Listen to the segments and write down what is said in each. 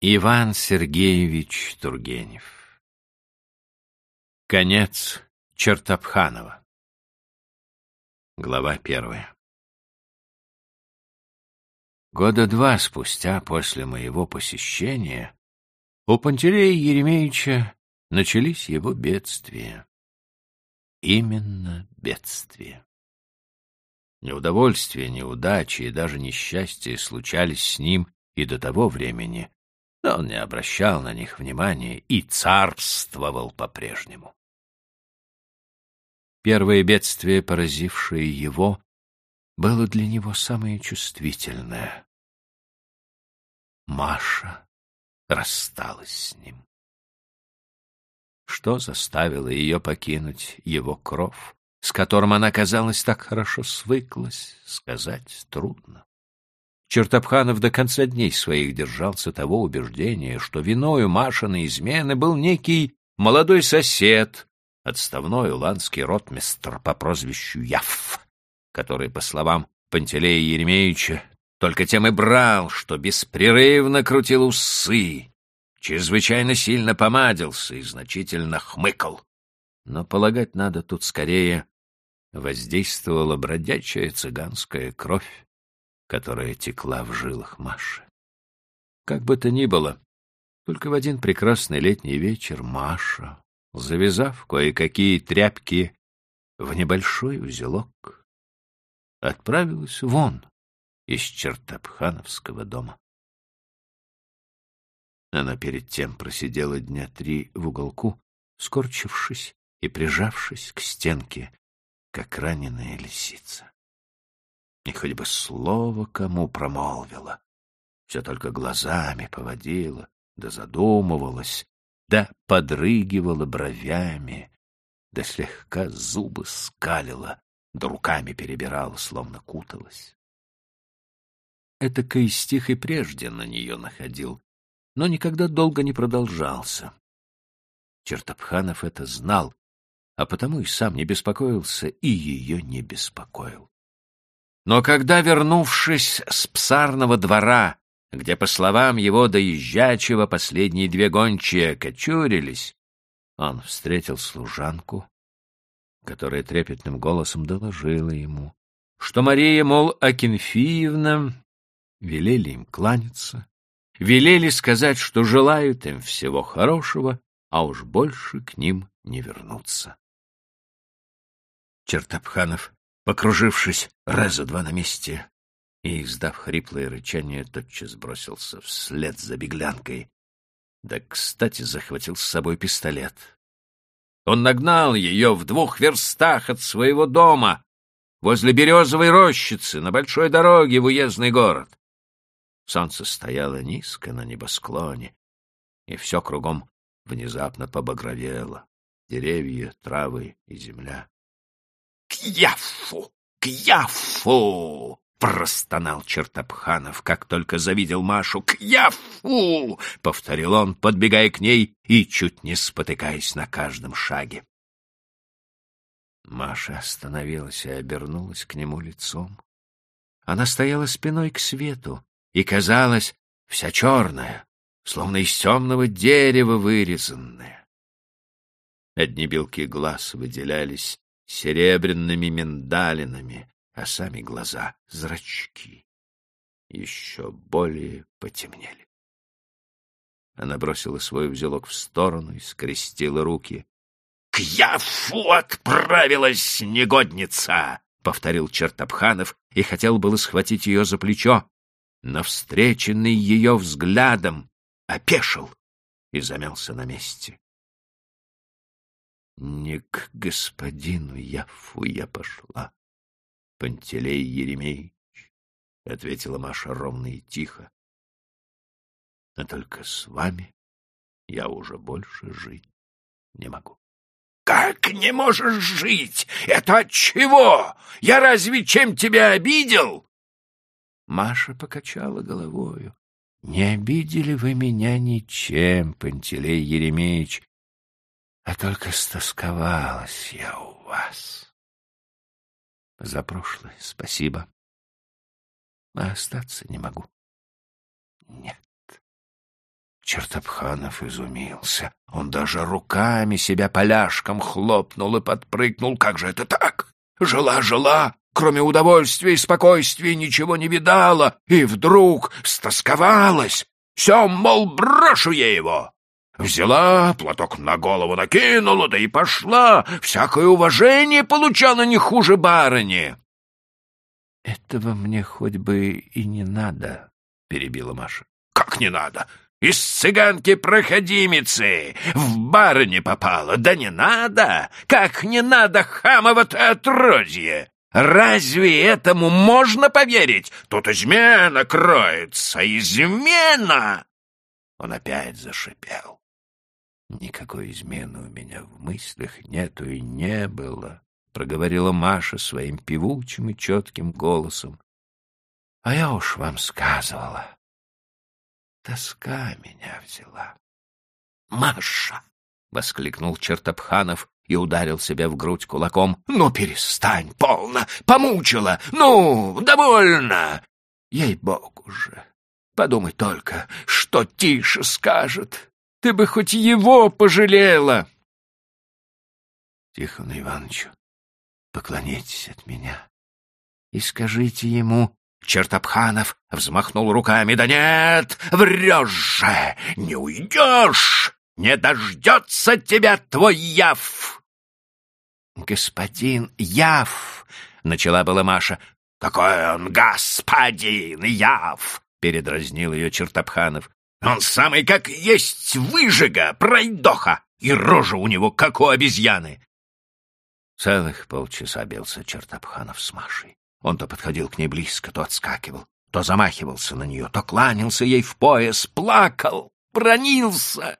Иван Сергеевич Тургенев Конец Чертопханова Глава первая Года два спустя после моего посещения у Пантелея Еремеевича начались его бедствия. Именно бедствия. Неудовольствия, неудачи и даже несчастья случались с ним и до того времени, но он не обращал на них внимания и царствовал по-прежнему. Первое бедствие, поразившее его, было для него самое чувствительное. Маша рассталась с ним. Что заставило ее покинуть его кров, с которым она, казалось, так хорошо свыклась, сказать трудно. Чертопханов до конца дней своих держался того убеждения, что виною Машиной измены был некий молодой сосед, отставной уланский ротмистр по прозвищу Яф, который, по словам Пантелея Еремеевича, только тем и брал, что беспрерывно крутил усы, чрезвычайно сильно помадился и значительно хмыкал. Но полагать надо тут скорее воздействовала бродячая цыганская кровь, которая текла в жилах Маши. Как бы то ни было, только в один прекрасный летний вечер Маша, завязав кое-какие тряпки в небольшой узелок, отправилась вон из Чертопхановского дома. Она перед тем просидела дня три в уголку, скорчившись и прижавшись к стенке, как раненая лисица и хоть бы слово кому промолвила. Все только глазами поводила, да задумывалась, да подрыгивала бровями, да слегка зубы скалила, да руками перебирала, словно куталась. Этакой стих и прежде на нее находил, но никогда долго не продолжался. Чертопханов это знал, а потому и сам не беспокоился, и ее не беспокоил. Но когда, вернувшись с псарного двора, где, по словам его доезжачего, последние две гончие кочурились, он встретил служанку, которая трепетным голосом доложила ему, что Мария, мол, Акинфиевна, велели им кланяться, велели сказать, что желают им всего хорошего, а уж больше к ним не вернуться. Чертопханов покружившись раза два на месте и, издав хриплое рычание, тотчас бросился вслед за беглянкой. Да, кстати, захватил с собой пистолет. Он нагнал ее в двух верстах от своего дома, возле березовой рощицы, на большой дороге в уездный город. Солнце стояло низко на небосклоне, и все кругом внезапно побагровело. Деревья, травы и земля. — К Яфу! К Яфу! — простонал Чертопханов, как только завидел Машу. «К Яфу!» — повторил он, подбегая к ней и чуть не спотыкаясь на каждом шаге. Маша остановилась и обернулась к нему лицом. Она стояла спиной к свету и казалась вся черная, словно из темного дерева вырезанная. Одни белки глаз выделялись серебряными миндалинами, а сами глаза, зрачки, еще более потемнели. Она бросила свой узелок в сторону и скрестила руки. — К Яфу отправилась негодница! — повторил Чертопханов и хотел было схватить ее за плечо, но встреченный ее взглядом опешил и замялся на месте. Не к господину Яфу я пошла, Пантелей Еремеевич, — ответила Маша ровно и тихо. — А только с вами я уже больше жить не могу. — Как не можешь жить? Это от чего? Я разве чем тебя обидел? Маша покачала головою. — Не обидели вы меня ничем, Пантелей Еремеевич, а только стосковалась я у вас. За прошлое спасибо. А остаться не могу. Нет. Чертопханов изумился. Он даже руками себя поляшком хлопнул и подпрыгнул. Как же это так? Жила-жила, кроме удовольствия и спокойствия ничего не видала, и вдруг стосковалась. Все, мол, брошу я его. Взяла, платок на голову накинула, да и пошла. Всякое уважение получала не хуже барыни. — Этого мне хоть бы и не надо, — перебила Маша. — Как не надо? Из цыганки-проходимицы в барыне попала. Да не надо! Как не надо, хамово-то отродье! Разве этому можно поверить? Тут измена кроется, измена!» Он опять зашипел. «Никакой измены у меня в мыслях нету и не было», — проговорила Маша своим певучим и четким голосом. «А я уж вам сказывала. Тоска меня взяла». «Маша!» — воскликнул Чертопханов и ударил себя в грудь кулаком. «Ну, перестань, полно! Помучила! Ну, довольно!» «Ей-богу же! Подумай только, что тише скажет! Ты бы хоть его пожалела!» Тихону Ивановичу, поклонитесь от меня и скажите ему, Чертопханов взмахнул руками. «Да нет, врешь же! Не уйдешь! Не дождется тебя твой яв!» «Господин Яв!» — начала была Маша. «Какой он господин Яв!» — передразнил ее Чертопханов. «Он самый как есть выжига, пройдоха, и рожа у него, как у обезьяны!» Целых полчаса бился Чертопханов с Машей. Он то подходил к ней близко, то отскакивал, то замахивался на нее, то кланялся ей в пояс, плакал, бронился.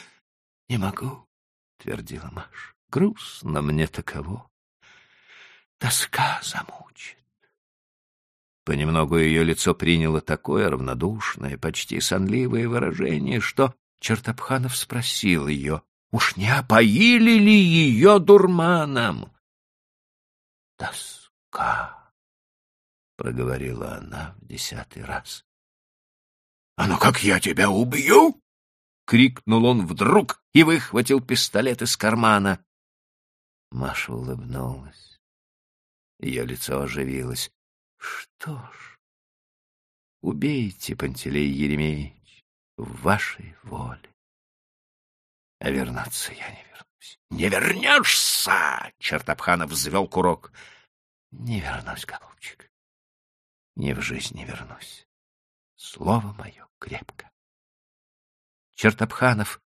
— Не могу, — твердила Маша. Грустно мне таково. Тоска замучит. Понемногу ее лицо приняло такое равнодушное, почти сонливое выражение, что Чертопханов спросил ее, уж не опоили ли ее дурманом? — Тоска, — проговорила она в десятый раз. — А ну как я тебя убью? — крикнул он вдруг и выхватил пистолет из кармана. Маша улыбнулась. Ее лицо оживилось. — Что ж, убейте, Пантелей Еремеевич, в вашей воле. А вернуться я не вернусь. — Не вернешься! — Чертопханов взвел курок. — Не вернусь, голубчик. Ни в жизнь не вернусь. Слово мое крепко. Чертопханов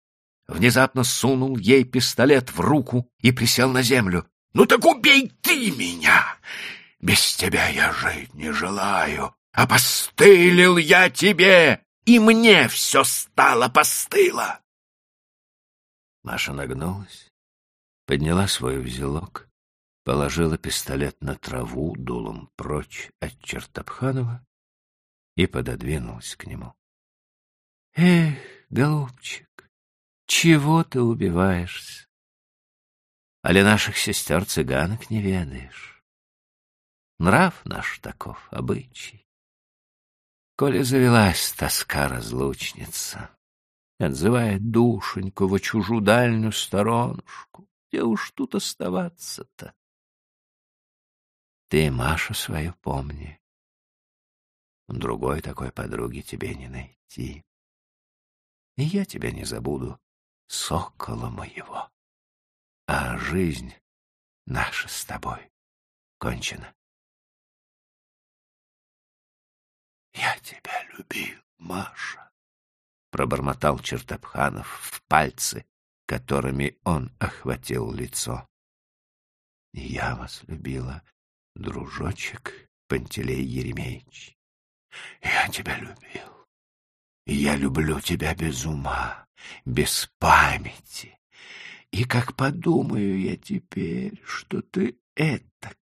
внезапно сунул ей пистолет в руку и присел на землю. «Ну так убей ты меня! Без тебя я жить не желаю, а постылил я тебе, и мне все стало постыло!» Маша нагнулась, подняла свой узелок, положила пистолет на траву дулом прочь от Чертопханова и пододвинулась к нему. «Эх, голубчик, чего ты убиваешься? Али наших сестер-цыганок не ведаешь? Нрав наш таков, обычай. Коли завелась тоска-разлучница, отзывает душеньку во чужу дальнюю сторонушку, где уж тут оставаться-то? Ты Машу свою помни. Другой такой подруги тебе не найти. И я тебя не забуду, сокола моего. А жизнь наша с тобой кончена. Я тебя любил, Маша, пробормотал Чертопханов в пальцы, которыми он охватил лицо. Я вас любила, дружочек Пантелей Еремеевич. Я тебя любил. Я люблю тебя без ума без памяти. И как подумаю я теперь, что ты этак,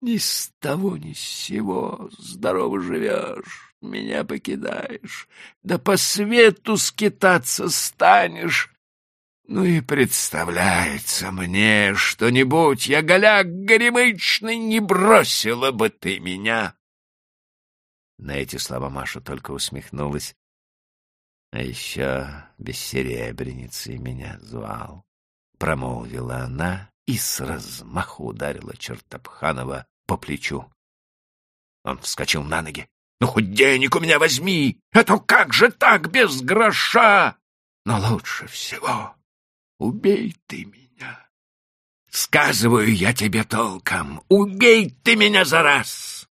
ни с того ни с сего. Здорово живешь, меня покидаешь, да по свету скитаться станешь. Ну и представляется мне, что-нибудь. Я голяк горемычный не бросила бы ты меня. На эти слова Маша только усмехнулась — А еще бессеребреницы меня звал, — промолвила она и с размаху ударила Чертопханова по плечу. Он вскочил на ноги. — Ну, хоть денег у меня возьми! Это как же так, без гроша? Но лучше всего убей ты меня. Сказываю я тебе толком, убей ты меня за раз!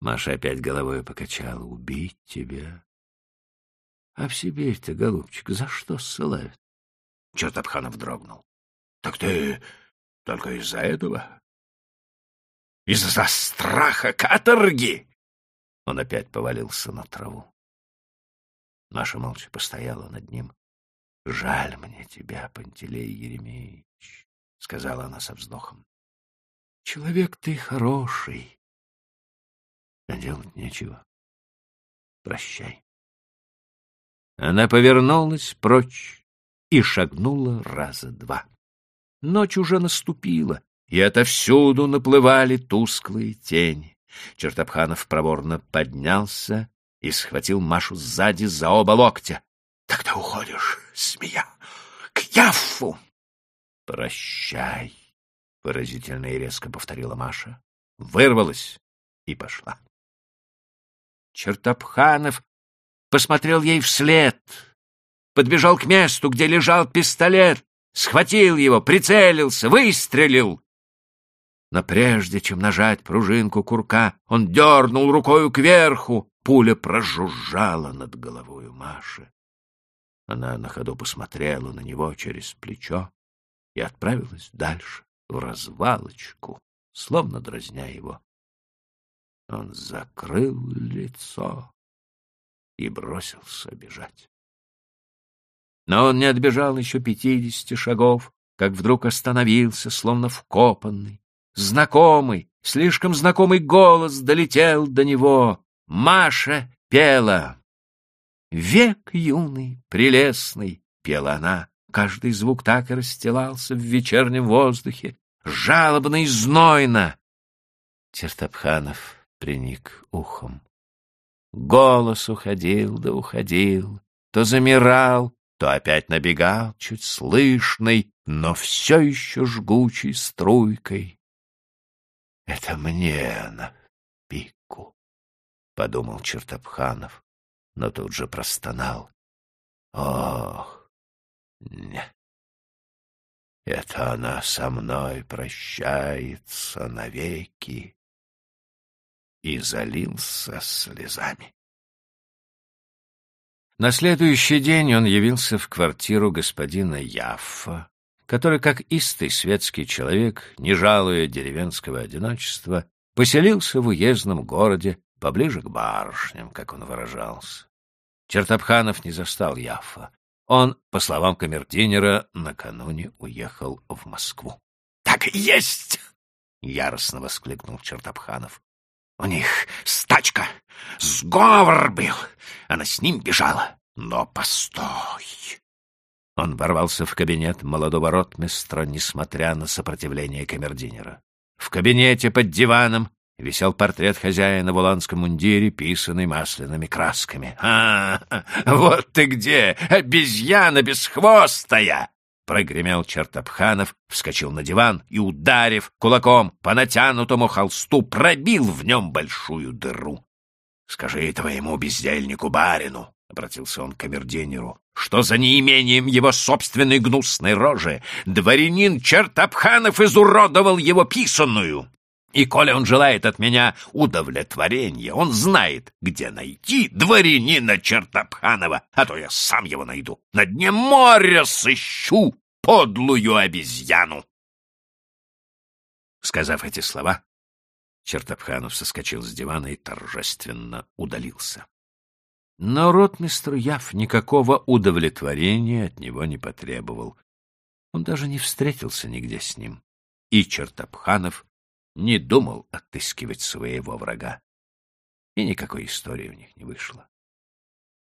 Маша опять головой покачала. Убить тебя? А в Сибирь-то, голубчик, за что ссылают? Чертопханов дрогнул. — Так ты только из-за этого? Из-за страха каторги? Он опять повалился на траву. Маша молча постояла над ним. — Жаль мне тебя, Пантелей Еремеевич, — сказала она со вздохом. — Человек ты хороший. А делать нечего. Прощай. Она повернулась прочь и шагнула раза два. Ночь уже наступила, и отовсюду наплывали тусклые тени. Чертопханов проворно поднялся и схватил Машу сзади за оба локтя. — Так ты уходишь, змея, к Яффу! — Прощай, — выразительно и резко повторила Маша, вырвалась и пошла. Чертопханов посмотрел ей вслед, подбежал к месту, где лежал пистолет, схватил его, прицелился, выстрелил. Но прежде чем нажать пружинку курка, он дернул рукою кверху. Пуля прожужжала над головой Маши. Она на ходу посмотрела на него через плечо и отправилась дальше, в развалочку, словно дразня его. Он закрыл лицо и бросился бежать. Но он не отбежал еще пятидесяти шагов, как вдруг остановился, словно вкопанный. Знакомый, слишком знакомый голос долетел до него. Маша пела. «Век юный, прелестный», — пела она. Каждый звук так и расстилался в вечернем воздухе, жалобно и знойно. Чертопханов приник ухом. Голос уходил да уходил, то замирал, то опять набегал, чуть слышный, но все еще жгучей струйкой. «Это мне на пику», — подумал Чертопханов, но тут же простонал. «Ох, не, это она со мной прощается навеки» и залился слезами. На следующий день он явился в квартиру господина Яффа, который, как истый светский человек, не жалуя деревенского одиночества, поселился в уездном городе поближе к барышням, как он выражался. Чертопханов не застал Яффа. Он, по словам камердинера, накануне уехал в Москву. — Так и есть! — яростно воскликнул Чертопханов. У них стачка, сговор был. Она с ним бежала. Но постой. Он ворвался в кабинет молодого ротмистра, несмотря на сопротивление камердинера. В кабинете под диваном висел портрет хозяина в уланском мундире, писанный масляными красками. «А, вот ты где, обезьяна бесхвостая!» Прогремел Чертопханов, вскочил на диван и, ударив кулаком по натянутому холсту, пробил в нем большую дыру. — Скажи твоему бездельнику-барину, — обратился он к камердинеру, — что за неимением его собственной гнусной рожи дворянин Чертопханов изуродовал его писанную. И коли он желает от меня удовлетворения, он знает, где найти дворянина Чертопханова, а то я сам его найду. На дне моря сыщу подлую обезьяну. Сказав эти слова, Чертопханов соскочил с дивана и торжественно удалился. Но ротмистр Яв никакого удовлетворения от него не потребовал. Он даже не встретился нигде с ним. И Чертопханов не думал отыскивать своего врага. И никакой истории у них не вышло.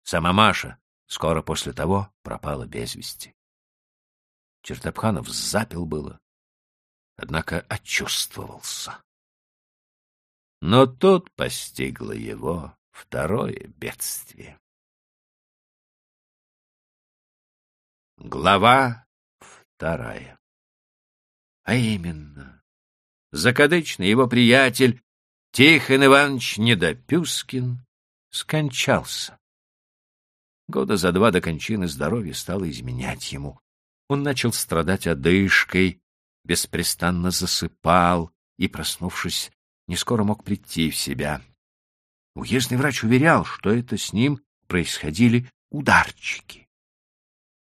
Сама Маша скоро после того пропала без вести. Чертопханов запил было, однако очувствовался. Но тут постигло его второе бедствие. Глава вторая. А именно, закадычный его приятель Тихон Иванович Недопюскин скончался. Года за два до кончины здоровье стало изменять ему. Он начал страдать одышкой, беспрестанно засыпал и, проснувшись, не скоро мог прийти в себя. Уездный врач уверял, что это с ним происходили ударчики.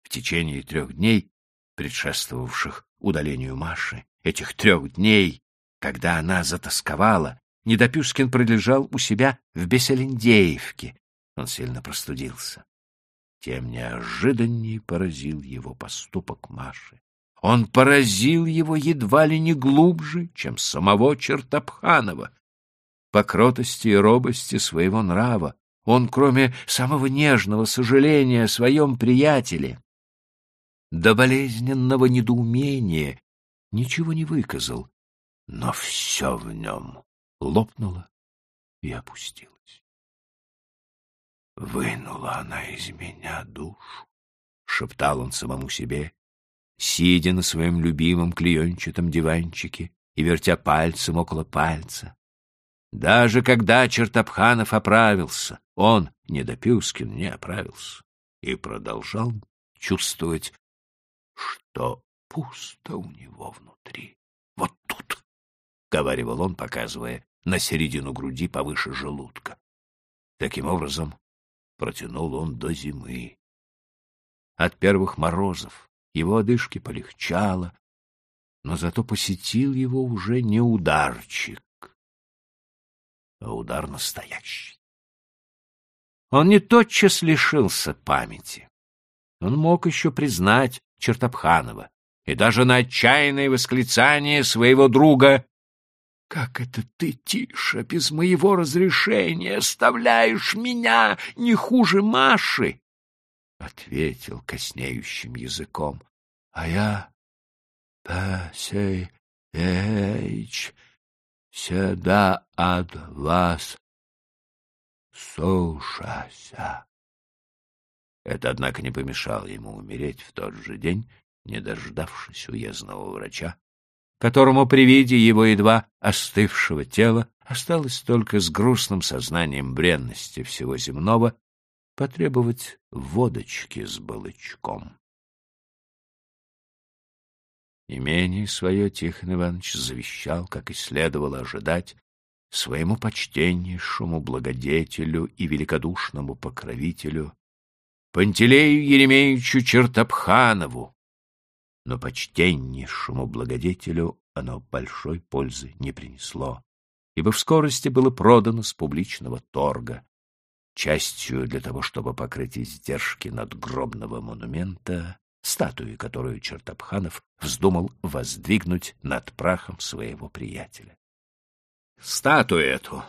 В течение трех дней, предшествовавших удалению Маши, этих трех дней, когда она затасковала, Недопюскин пролежал у себя в Беселендеевке. Он сильно простудился. Тем неожиданнее поразил его поступок Маши. Он поразил его едва ли не глубже, чем самого Чертопханова. По кротости и робости своего нрава он, кроме самого нежного сожаления о своем приятеле, до болезненного недоумения ничего не выказал, но все в нем лопнула и опустилась. «Вынула она из меня душу», — шептал он самому себе, сидя на своем любимом клеенчатом диванчике и вертя пальцем около пальца. Даже когда Чертопханов оправился, он, Недопюскин, не оправился и продолжал чувствовать, что пусто у него внутри. Говаривал он, показывая на середину груди повыше желудка. Таким образом, протянул он до зимы. От первых морозов его одышки полегчало, но зато посетил его уже не ударчик, а удар настоящий. Он не тотчас лишился памяти. Он мог еще признать Чертопханова и даже на отчаянное восклицание своего друга как это ты, Тиша, без моего разрешения оставляешь меня не хуже Маши? Ответил коснеющим языком. А я, Пасей Эйч, всегда от вас слушася. Это, однако, не помешало ему умереть в тот же день, не дождавшись уездного врача, которому при виде его едва остывшего тела осталось только с грустным сознанием бренности всего земного потребовать водочки с балычком. Имение свое Тихон Иванович завещал, как и следовало ожидать, своему почтеннейшему благодетелю и великодушному покровителю Пантелею Еремеевичу Чертопханову, но почтеннейшему благодетелю оно большой пользы не принесло, ибо в скорости было продано с публичного торга, частью для того, чтобы покрыть издержки надгробного монумента, статуи, которую Чертопханов вздумал воздвигнуть над прахом своего приятеля. Статую эту,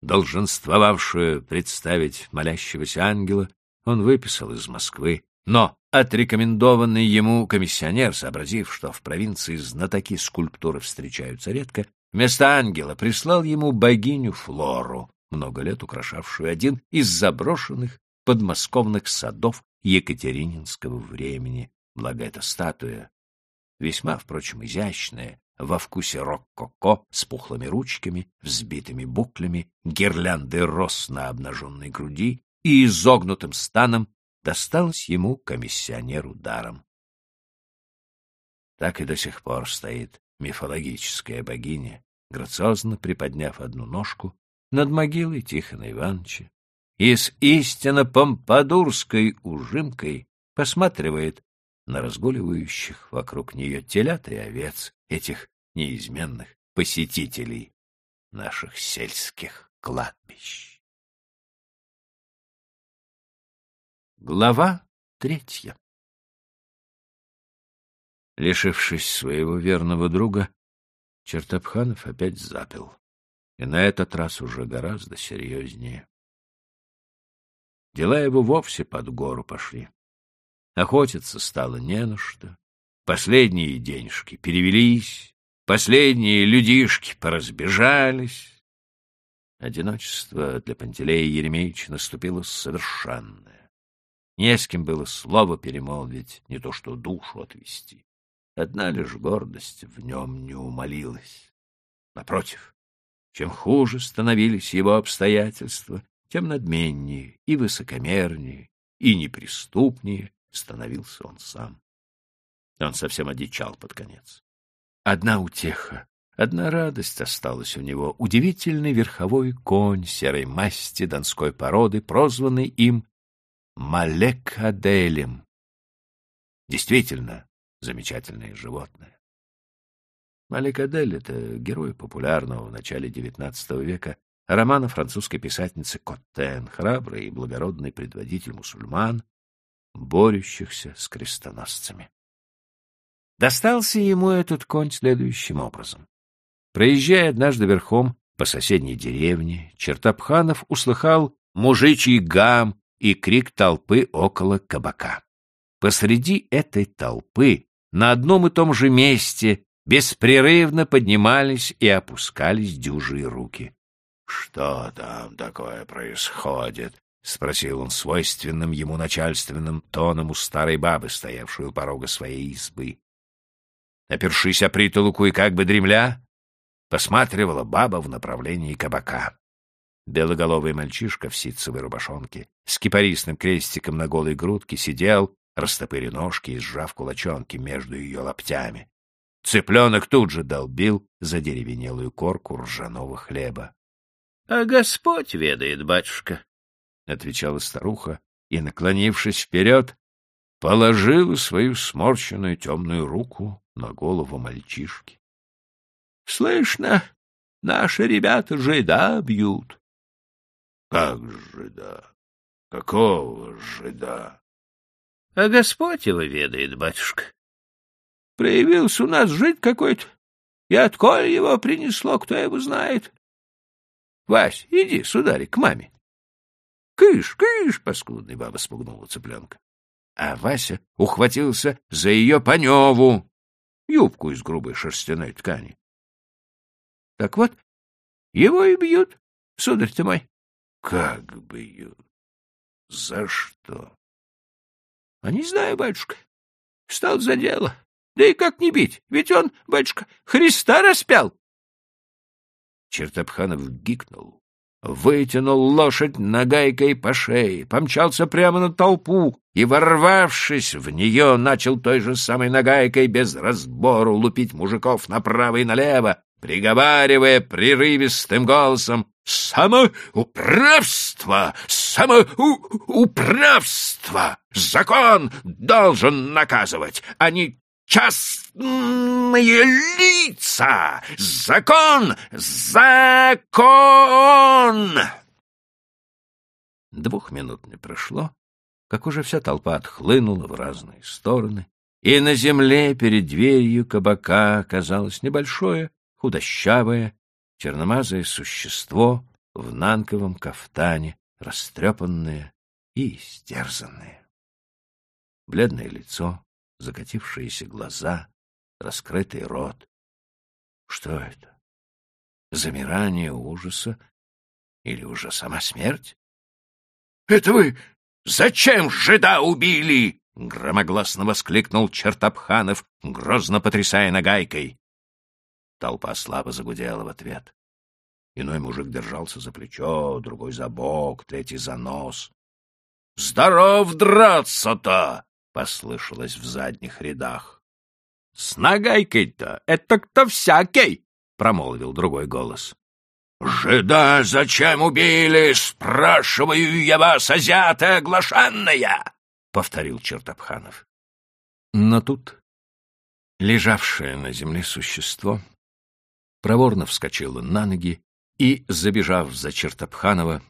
долженствовавшую представить молящегося ангела, он выписал из Москвы, но Отрекомендованный ему комиссионер, сообразив, что в провинции знатоки скульптуры встречаются редко, вместо ангела прислал ему богиню Флору, много лет украшавшую один из заброшенных подмосковных садов Екатерининского времени. Благо эта статуя, весьма, впрочем, изящная, во вкусе рок-коко, с пухлыми ручками, взбитыми буклями, гирляндой роз на обнаженной груди и изогнутым станом досталось ему комиссионеру даром. Так и до сих пор стоит мифологическая богиня, грациозно приподняв одну ножку над могилой Тихона Ивановича и с истинно помпадурской ужимкой посматривает на разгуливающих вокруг нее телят и овец, этих неизменных посетителей наших сельских кладбищ. Глава третья Лишившись своего верного друга, Чертопханов опять запил. И на этот раз уже гораздо серьезнее. Дела его вовсе под гору пошли. Охотиться стало не на что. Последние денежки перевелись, последние людишки поразбежались. Одиночество для Пантелея Еремеевича наступило совершенное. Не с кем было слово перемолвить, не то что душу отвести. Одна лишь гордость в нем не умолилась. Напротив, чем хуже становились его обстоятельства, тем надменнее и высокомернее и неприступнее становился он сам. Он совсем одичал под конец. Одна утеха, одна радость осталась у него. Удивительный верховой конь серой масти донской породы, прозванный им Малекаделем. Действительно, замечательное животное. Малекадель — это герой популярного в начале XIX века романа французской писательницы Коттен, храбрый и благородный предводитель мусульман, борющихся с крестоносцами. Достался ему этот конь следующим образом. Проезжая однажды верхом по соседней деревне, Чертопханов услыхал мужичий гам и крик толпы около кабака. Посреди этой толпы на одном и том же месте беспрерывно поднимались и опускались дюжие руки. — Что там такое происходит? — спросил он свойственным ему начальственным тоном у старой бабы, стоявшей у порога своей избы. Опершись о притолоку и как бы дремля, посматривала баба в направлении кабака. Белоголовый мальчишка в ситцевой рубашонке с кипарисным крестиком на голой грудке сидел, растопыря ножки и сжав кулачонки между ее лоптями. Цыпленок тут же долбил за деревенелую корку ржаного хлеба. — А Господь ведает, батюшка, — отвечала старуха и, наклонившись вперед, положила свою сморщенную темную руку на голову мальчишки. — Слышно, наши ребята жида бьют. — Как жида? Какого жида? — А Господь его ведает, батюшка. Проявился у нас жид какой-то, и отколь его принесло, кто его знает. Вась, иди, сударик, к маме. Кыш, кыш, паскудный баба спугнула цыпленка. А Вася ухватился за ее паневу, юбку из грубой шерстяной ткани. Так вот, его и бьют, сударь ты мой. Как бьют? За что? А не знаю, батюшка. Встал за дело. Да и как не бить? Ведь он, батюшка, Христа распял. Чертопханов гикнул, вытянул лошадь нагайкой по шее, помчался прямо на толпу и, ворвавшись в нее, начал той же самой нагайкой без разбору лупить мужиков направо и налево, приговаривая прерывистым голосом «Самоуправство! Самоуправство! Закон должен наказывать, а не частные лица! Закон! Закон!» Двух минут не прошло, как уже вся толпа отхлынула в разные стороны, и на земле перед дверью кабака оказалось небольшое, худощавое, черномазое существо в нанковом кафтане, растрепанное и истерзанное. Бледное лицо, закатившиеся глаза, раскрытый рот. Что это? Замирание ужаса или уже сама смерть? — Это вы зачем жида убили? — громогласно воскликнул Чертопханов, грозно потрясая нагайкой. Толпа слабо загудела в ответ. Иной мужик держался за плечо, другой за бок, третий за нос. — Здоров драться-то! — послышалось в задних рядах. — С нагайкой-то это кто всякий! — промолвил другой голос. — Жида зачем убили? Спрашиваю я вас, азиаты оглашенная! — повторил Чертопханов. Но тут лежавшее на земле существо проворно вскочила на ноги и, забежав за Чертопханова,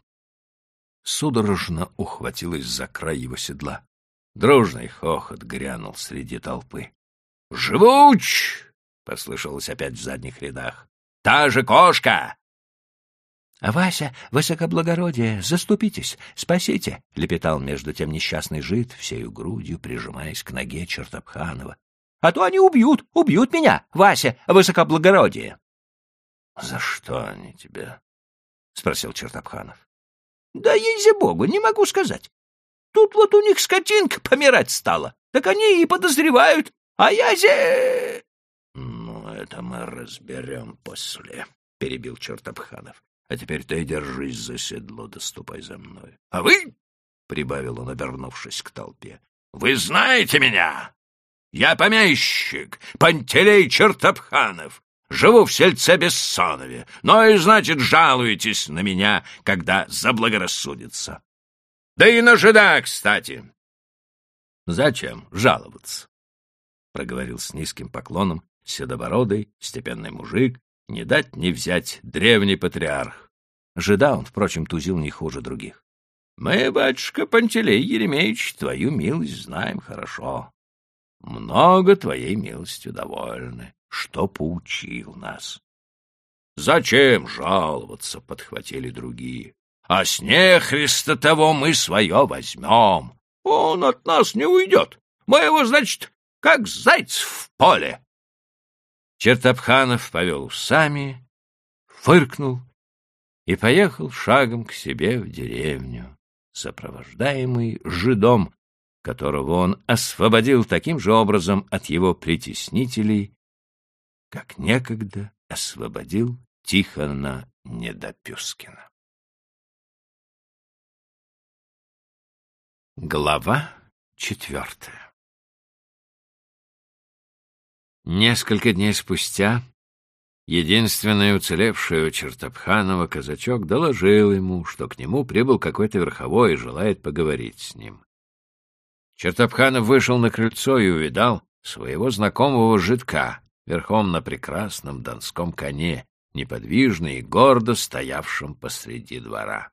судорожно ухватилась за край его седла. Дружный хохот грянул среди толпы. «Живуч!» — послышалось опять в задних рядах. «Та же кошка!» «А Вася, высокоблагородие, заступитесь, спасите!» — лепетал между тем несчастный жид, всею грудью прижимаясь к ноге Чертопханова. «А то они убьют, убьют меня, Вася, высокоблагородие!» — За что они тебя? — спросил Чертопханов. — Да ей-за богу, не могу сказать. тут вот у них скотинка помирать стала. Так они и подозревают. А я зе... — Ну, это мы разберем после, — перебил Чертопханов. — А теперь ты держись за седло, доступай за мной. — А вы, — прибавил он, обернувшись к толпе, — вы знаете меня? Я помещик, Пантелей Чертопханов. Живу в сельце Бессонове, но и, значит, жалуетесь на меня, когда заблагорассудится. Да и на жида, кстати. — Зачем жаловаться? — проговорил с низким поклоном седобородый, степенный мужик, не дать не взять древний патриарх. Жида он, впрочем, тузил не хуже других. — Мы, батюшка Пантелей Еремеевич, твою милость знаем хорошо. Много твоей милостью довольны что поучил нас. — Зачем жаловаться? — подхватили другие. — А с нехриста того мы свое возьмем. Он от нас не уйдет. Мы его, значит, как зайц в поле. Чертопханов повел усами, фыркнул и поехал шагом к себе в деревню, сопровождаемый жидом, которого он освободил таким же образом от его притеснителей, как некогда освободил Тихона Недопюскина. Глава четвертая Несколько дней спустя единственный уцелевший у Чертопханова казачок доложил ему, что к нему прибыл какой-то верховой и желает поговорить с ним. Чертопханов вышел на крыльцо и увидал своего знакомого жидка, верхом на прекрасном донском коне, неподвижно и гордо стоявшем посреди двора.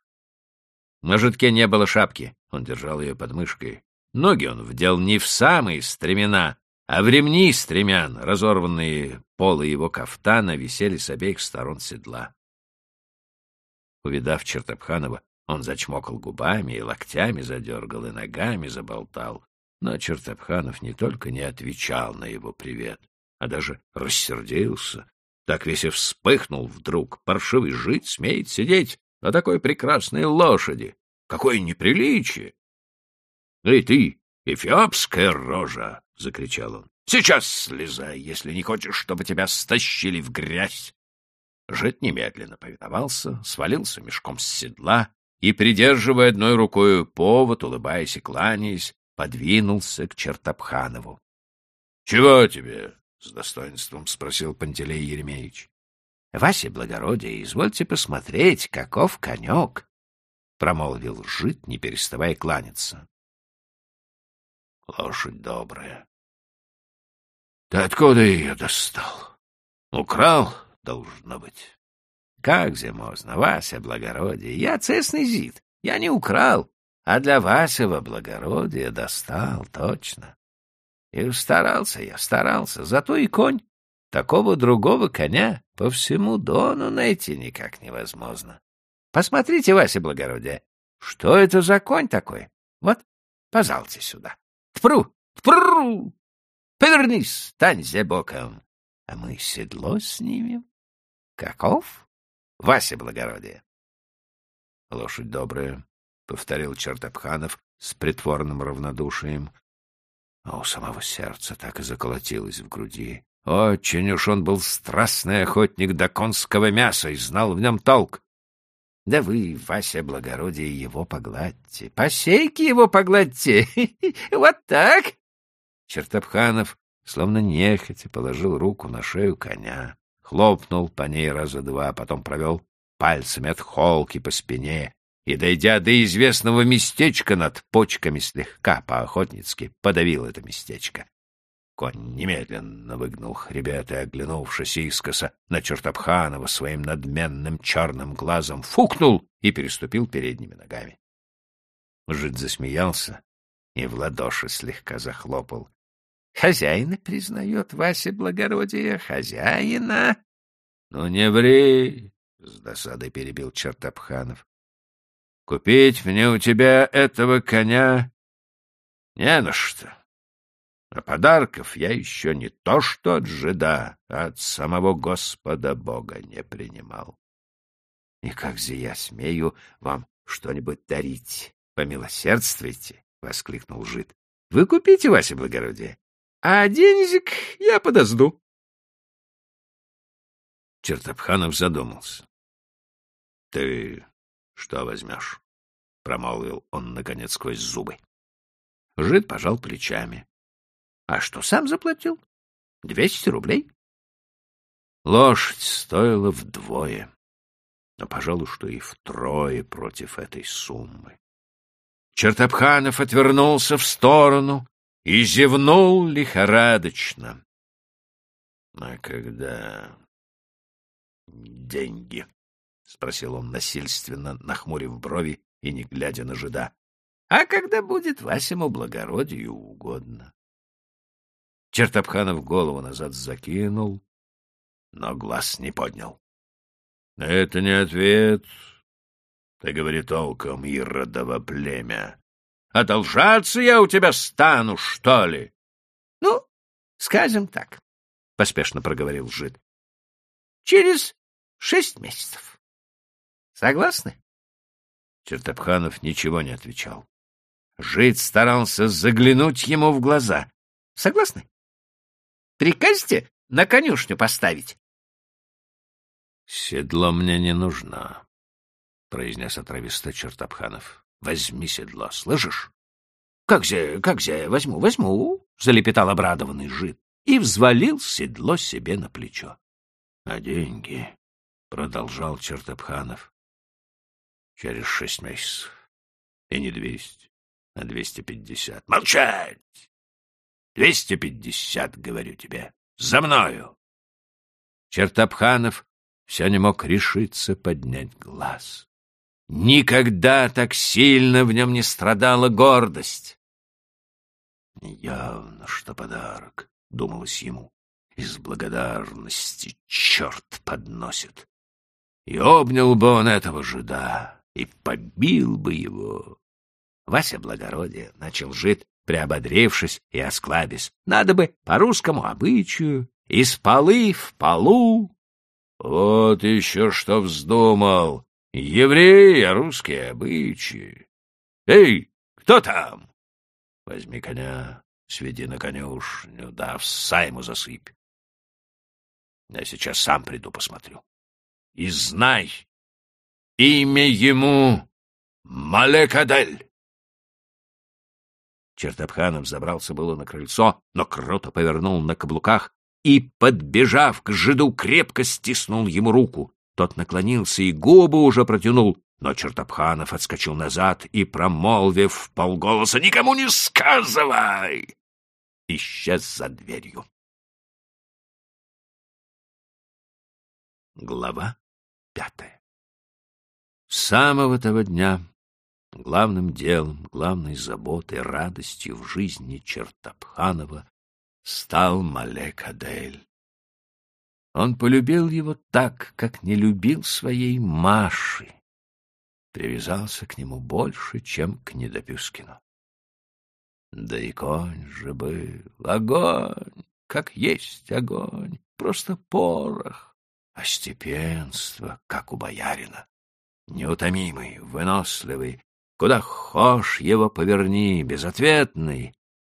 На житке не было шапки, он держал ее под мышкой. Ноги он вдел не в самые стремена, а в ремни стремян, разорванные полы его кафтана, висели с обеих сторон седла. Увидав Чертопханова, он зачмокал губами и локтями задергал, и ногами заболтал. Но Чертопханов не только не отвечал на его привет, а даже рассердился. Так весь и вспыхнул вдруг. Паршивый жить смеет сидеть на такой прекрасной лошади. Какое неприличие! — Эй ты, эфиопская рожа! — закричал он. — Сейчас слезай, если не хочешь, чтобы тебя стащили в грязь. Жид немедленно повиновался, свалился мешком с седла и, придерживая одной рукой повод, улыбаясь и кланяясь, подвинулся к Чертопханову. — Чего тебе? — с достоинством спросил Пантелей Еремеевич. — Вася благородие, извольте посмотреть, каков конек! — промолвил жид, не переставая кланяться. — Лошадь добрая. — Ты откуда ее достал? Украл, должно быть. — Как же можно, Вася благородие? Я цесный зид, я не украл, а для Васева благородия достал, точно. И старался я, старался, зато и конь. Такого другого коня по всему Дону найти никак невозможно. Посмотрите, Вася благородие, что это за конь такой? Вот, пожалуйте сюда. Тпру, тпру! Повернись, стань за боком. А мы седло снимем. Каков? Вася благородие. Лошадь добрая, — повторил Чертопханов с притворным равнодушием а у самого сердца так и заколотилось в груди. Очень уж он был страстный охотник до конского мяса и знал в нем толк. Да вы, Вася благородие, его погладьте, посейки его погладьте, вот так. Чертопханов, словно нехотя, положил руку на шею коня, хлопнул по ней раза два, потом провел пальцами от холки по спине, и, дойдя до известного местечка над почками слегка по-охотницки, подавил это местечко. Конь немедленно выгнул хребет и, оглянувшись искоса на Чертопханова своим надменным черным глазом, фукнул и переступил передними ногами. Жид засмеялся и в ладоши слегка захлопал. — Хозяина признает Вася благородие, хозяина. — Ну не ври! — с досадой перебил Чертопханов. Купить мне у тебя этого коня не на что. А подарков я еще не то что от жида, а от самого Господа Бога не принимал. И как же я смею вам что-нибудь дарить? Помилосердствуйте. — воскликнул жид. — Вы купите, Вася благородие, а денежек я подозду. Чертопханов задумался. — Ты что возьмешь? — промолвил он, наконец, сквозь зубы. Жид пожал плечами. — А что, сам заплатил? Двести рублей? Лошадь стоила вдвое, но, пожалуй, что и втрое против этой суммы. Чертопханов отвернулся в сторону и зевнул лихорадочно. — А когда деньги? — спросил он насильственно, нахмурив брови и не глядя на жида. — А когда будет Васему благородию угодно? Чертопханов голову назад закинул, но глаз не поднял. — Это не ответ. Ты говори толком, иродово племя. Одолжаться я у тебя стану, что ли? — Ну, скажем так, — поспешно проговорил жид. — Через шесть месяцев. Согласны? Чертопханов ничего не отвечал. Жид старался заглянуть ему в глаза. — Согласны? Прикажете на конюшню поставить? — Седло мне не нужно, — произнес отрависто Чертопханов. — Возьми седло, слышишь? — Как же, как же, возьму, возьму, — залепетал обрадованный жид и взвалил седло себе на плечо. — А деньги, — продолжал Чертопханов, — через шесть месяцев. И не двести, а двести пятьдесят. Молчать! Двести пятьдесят, говорю тебе. За мною! Чертопханов все не мог решиться поднять глаз. Никогда так сильно в нем не страдала гордость. Явно, что подарок, — думалось ему, — из благодарности черт подносит. И обнял бы он этого жида, и побил бы его. Вася благородие начал жить приободрившись и осклабясь. Надо бы по русскому обычаю, из полы в полу. Вот еще что вздумал. Евреи, а русские обычаи. Эй, кто там? Возьми коня, сведи на конюшню, да в сайму засыпь. Я сейчас сам приду посмотрю. И знай, имя ему Малекадель. Чертопханов забрался было на крыльцо, но круто повернул на каблуках и, подбежав к жиду, крепко стиснул ему руку. Тот наклонился и губы уже протянул, но Чертопханов отскочил назад и, промолвив полголоса «Никому не сказывай!» исчез за дверью. Глава пятая С самого того дня Главным делом, главной заботой, радостью в жизни Чертопханова стал Малек Адель. Он полюбил его так, как не любил своей Маши, привязался к нему больше, чем к Недопюскину. Да и конь же был огонь, как есть огонь, просто порох, а степенство, как у боярина, неутомимый, выносливый, Куда хошь его поверни, безответный,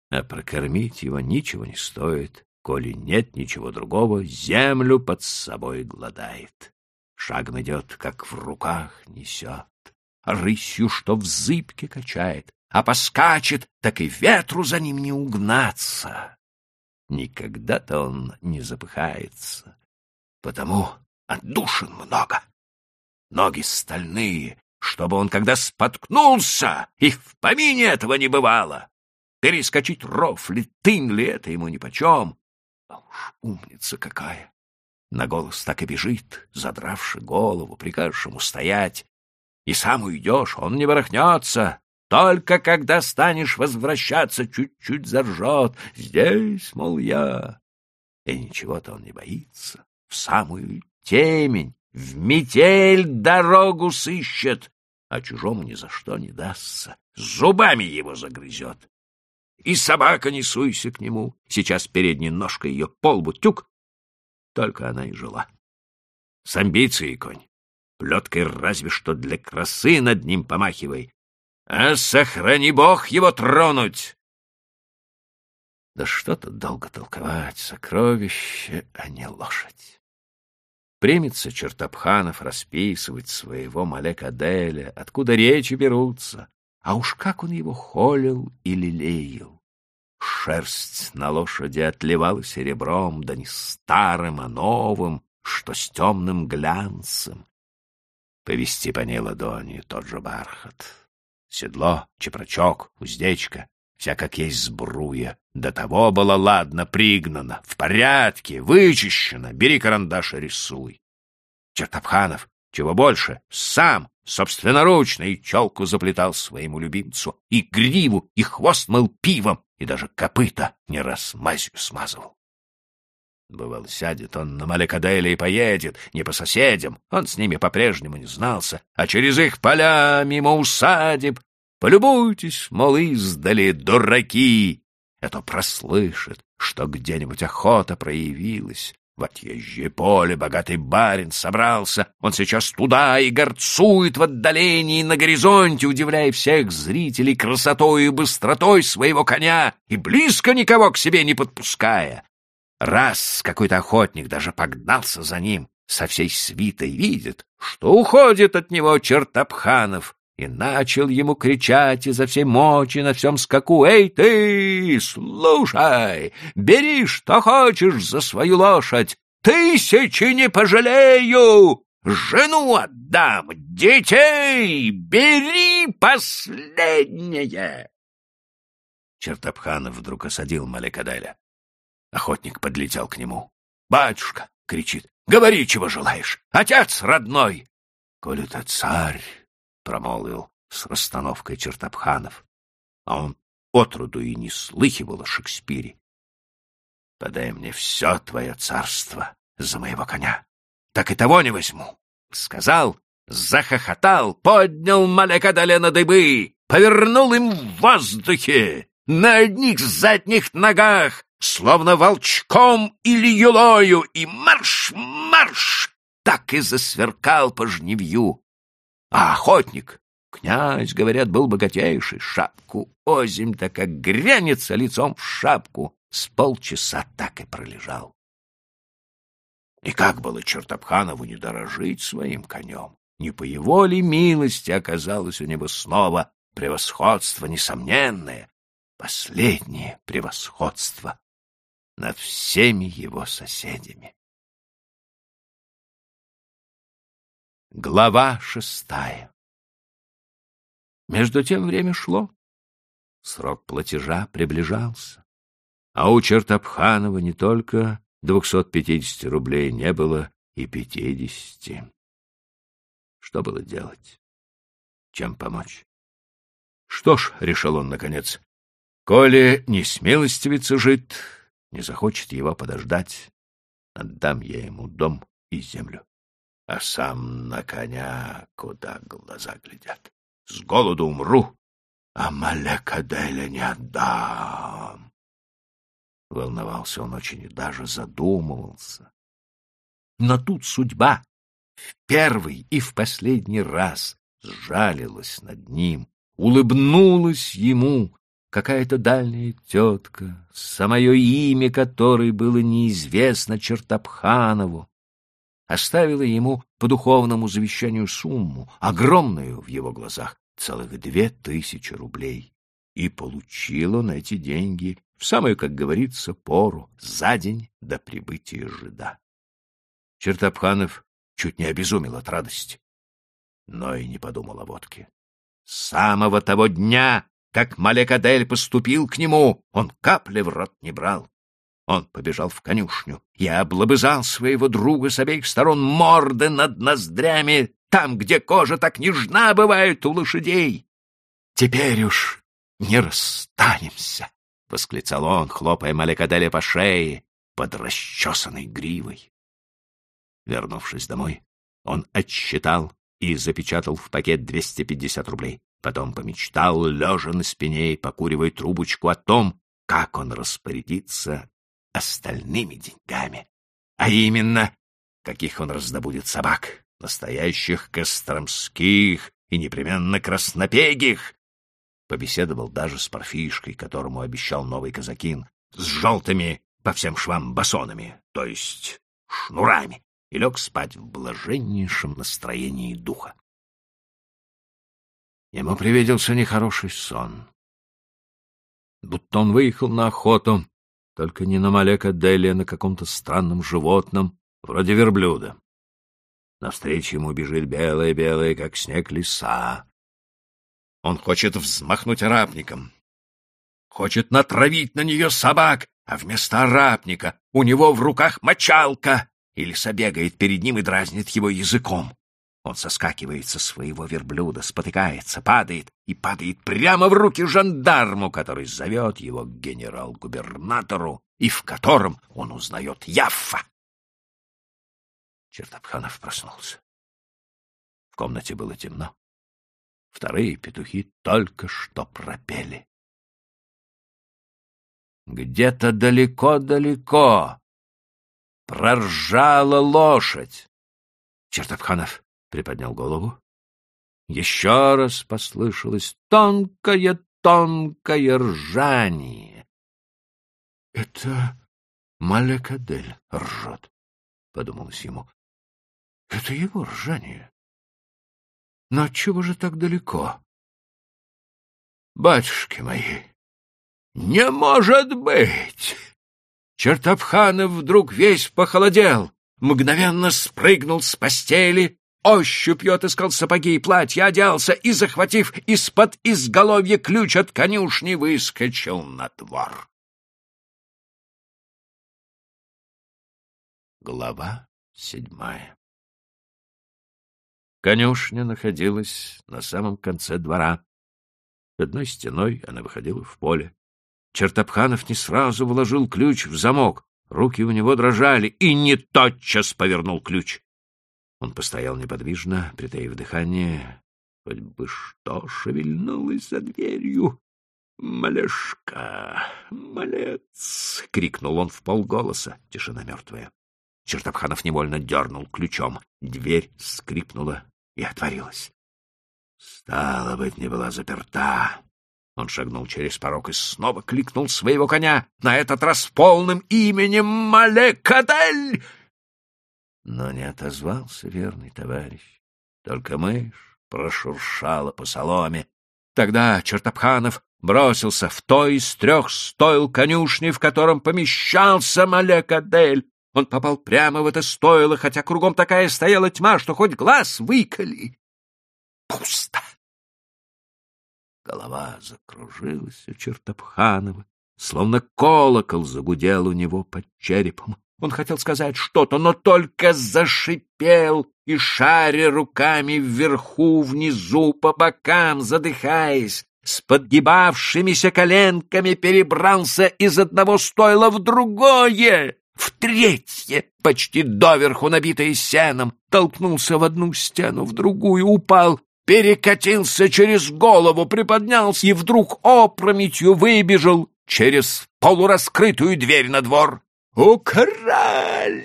а прокормить его ничего не стоит, коли нет ничего другого, землю под собой гладает. Шагом идет, как в руках несет, рысью, что в зыбке качает, а поскачет, так и ветру за ним не угнаться. Никогда-то он не запыхается, потому отдушин много. Ноги стальные, чтобы он, когда споткнулся, и в помине этого не бывало. Перескочить ров ли, тын ли, это ему нипочем. А уж умница какая! На голос так и бежит, задравши голову, прикажешь ему стоять. И сам уйдешь, он не ворохнется. Только когда станешь возвращаться, чуть-чуть заржет. Здесь, мол, я. И ничего-то он не боится. В самую темень в метель дорогу сыщет, а чужому ни за что не дастся, зубами его загрызет. И собака не суйся к нему, сейчас передней ножкой ее полбу тюк, только она и жила. С амбицией конь, плеткой разве что для красы над ним помахивай, а сохрани бог его тронуть. Да что тут долго толковать, сокровище, а не лошадь. Примется Чертопханов расписывать своего Малек-Аделя, откуда речи берутся, а уж как он его холил и лелеял. Шерсть на лошади отливала серебром, да не старым, а новым, что с темным глянцем. Повести по ней ладони тот же бархат. Седло, чепрачок, уздечка, вся как есть сбруя. До того было ладно пригнано, в порядке, вычищено, бери карандаш и рисуй. Чертопханов, чего больше, сам собственноручно и челку заплетал своему любимцу, и гриву, и хвост мыл пивом, и даже копыта не раз мазью смазывал. Бывало, сядет он на Малекаделе и поедет, не по соседям, он с ними по-прежнему не знался, а через их поля, мимо усадеб. Полюбуйтесь, мол, издали, дураки! Это прослышит, что где-нибудь охота проявилась, в отъезжее поле богатый барин собрался, он сейчас туда и горцует в отдалении на горизонте, удивляя всех зрителей красотой и быстротой своего коня и близко никого к себе не подпуская. Раз какой-то охотник даже погнался за ним со всей свитой, видит, что уходит от него Чертопханов, и начал ему кричать изо всей мочи на всем скаку «Эй ты, слушай, бери что хочешь за свою лошадь, тысячи не пожалею, жену отдам, детей, бери последнее!» Чертопханов вдруг осадил Маликаделя. Охотник подлетел к нему. «Батюшка!» — кричит. «Говори, чего желаешь! Отец родной!» «Коли ты царь!» — промолвил с расстановкой Чертопханов. А он отроду и не слыхивал о Шекспире. «Подай мне все твое царство за моего коня. Так и того не возьму!» — сказал, захохотал, поднял Малекадаля на дыбы, повернул им в воздухе на одних задних ногах, словно волчком или юлою, и марш-марш так и засверкал по жневью. А охотник, князь, говорят, был богатейший, шапку озимь-то как грянется лицом в шапку, с полчаса так и пролежал. И как было Чертопханову не дорожить своим конем? Не по его ли милости оказалось у него снова превосходство несомненное, последнее превосходство над всеми его соседями. Глава шестая Между тем время шло. Срок платежа приближался. А у Чертопханова не только двухсот пятидесяти рублей не было и пятидесяти. Что было делать? Чем помочь? Что ж, — решил он наконец, — коли не смелостивится жить, не захочет его подождать, отдам я ему дом и землю, а сам на коня, куда глаза глядят. С голоду умру, а Малекаделя не отдам. Волновался он очень и даже задумывался. Но тут судьба в первый и в последний раз сжалилась над ним, улыбнулась ему какая-то дальняя тетка, самое имя которой было неизвестно Чертопханову, оставила ему по духовному завещанию сумму, огромную в его глазах, целых две тысячи рублей. И получил он эти деньги в самую, как говорится, пору, за день до прибытия жида. Чертопханов чуть не обезумел от радости, но и не подумал о водке. С самого того дня как Малекадель поступил к нему, он капли в рот не брал. Он побежал в конюшню и облобызал своего друга с обеих сторон морды над ноздрями, там, где кожа так нежна бывает у лошадей. «Теперь уж не расстанемся!» — восклицал он, хлопая Малекаделя по шее под расчесанной гривой. Вернувшись домой, он отсчитал и запечатал в пакет 250 рублей. Потом помечтал, лежа на спине и покуривая трубочку о том, как он распорядится остальными деньгами. А именно, каких он раздобудет собак, настоящих костромских и непременно краснопегих, Побеседовал даже с Парфишкой, которому обещал новый казакин, с желтыми по всем швам басонами, то есть шнурами, и лег спать в блаженнейшем настроении духа. Ему привиделся нехороший сон. Будто он выехал на охоту, только не на Малека Дели, а на каком-то странном животном, вроде верблюда. Навстречу ему бежит белая-белая, как снег, лиса. Он хочет взмахнуть арапником, хочет натравить на нее собак, а вместо арапника у него в руках мочалка, и лиса бегает перед ним и дразнит его языком. Он соскакивает со своего верблюда, спотыкается, падает и падает прямо в руки жандарму, который зовет его к генерал-губернатору и в котором он узнает Яффа. Чертопханов проснулся. В комнате было темно. Вторые петухи только что пропели. Где-то далеко-далеко проржала лошадь. Чертопханов приподнял голову. Еще раз послышалось тонкое-тонкое ржание. — Это Малекадель ржет, — подумалось ему. — Это его ржание. Но отчего же так далеко? — Батюшки мои, не может быть! Чертопханов вдруг весь похолодел, мгновенно спрыгнул с постели ощупью отыскал сапоги и платье, оделся и, захватив из-под изголовья ключ от конюшни, выскочил на двор. Глава седьмая Конюшня находилась на самом конце двора. Одной стеной она выходила в поле. Чертопханов не сразу вложил ключ в замок. Руки у него дрожали, и не тотчас повернул ключ. Он постоял неподвижно, притаив дыхание. Хоть бы что шевельнулось за дверью. «Малешка! Малец!» — крикнул он в полголоса. Тишина мертвая. Чертопханов невольно дернул ключом. Дверь скрипнула и отворилась. Стало быть, не была заперта. Он шагнул через порог и снова кликнул своего коня, на этот раз полным именем Малекадель. Но не отозвался верный товарищ. Только мышь прошуршала по соломе. Тогда Чертопханов бросился в той из трех стойл конюшни, в котором помещался Малекадель. Он попал прямо в это стойло, хотя кругом такая стояла тьма, что хоть глаз выколи. Пусто. Голова закружилась у Чертопханова, словно колокол загудел у него под черепом. Он хотел сказать что-то, но только зашипел и, шаря руками вверху, внизу, по бокам, задыхаясь, с подгибавшимися коленками перебрался из одного стойла в другое, в третье, почти доверху набитое сеном, толкнулся в одну стену, в другую, упал, перекатился через голову, приподнялся и вдруг опрометью выбежал через полураскрытую дверь на двор. Украли!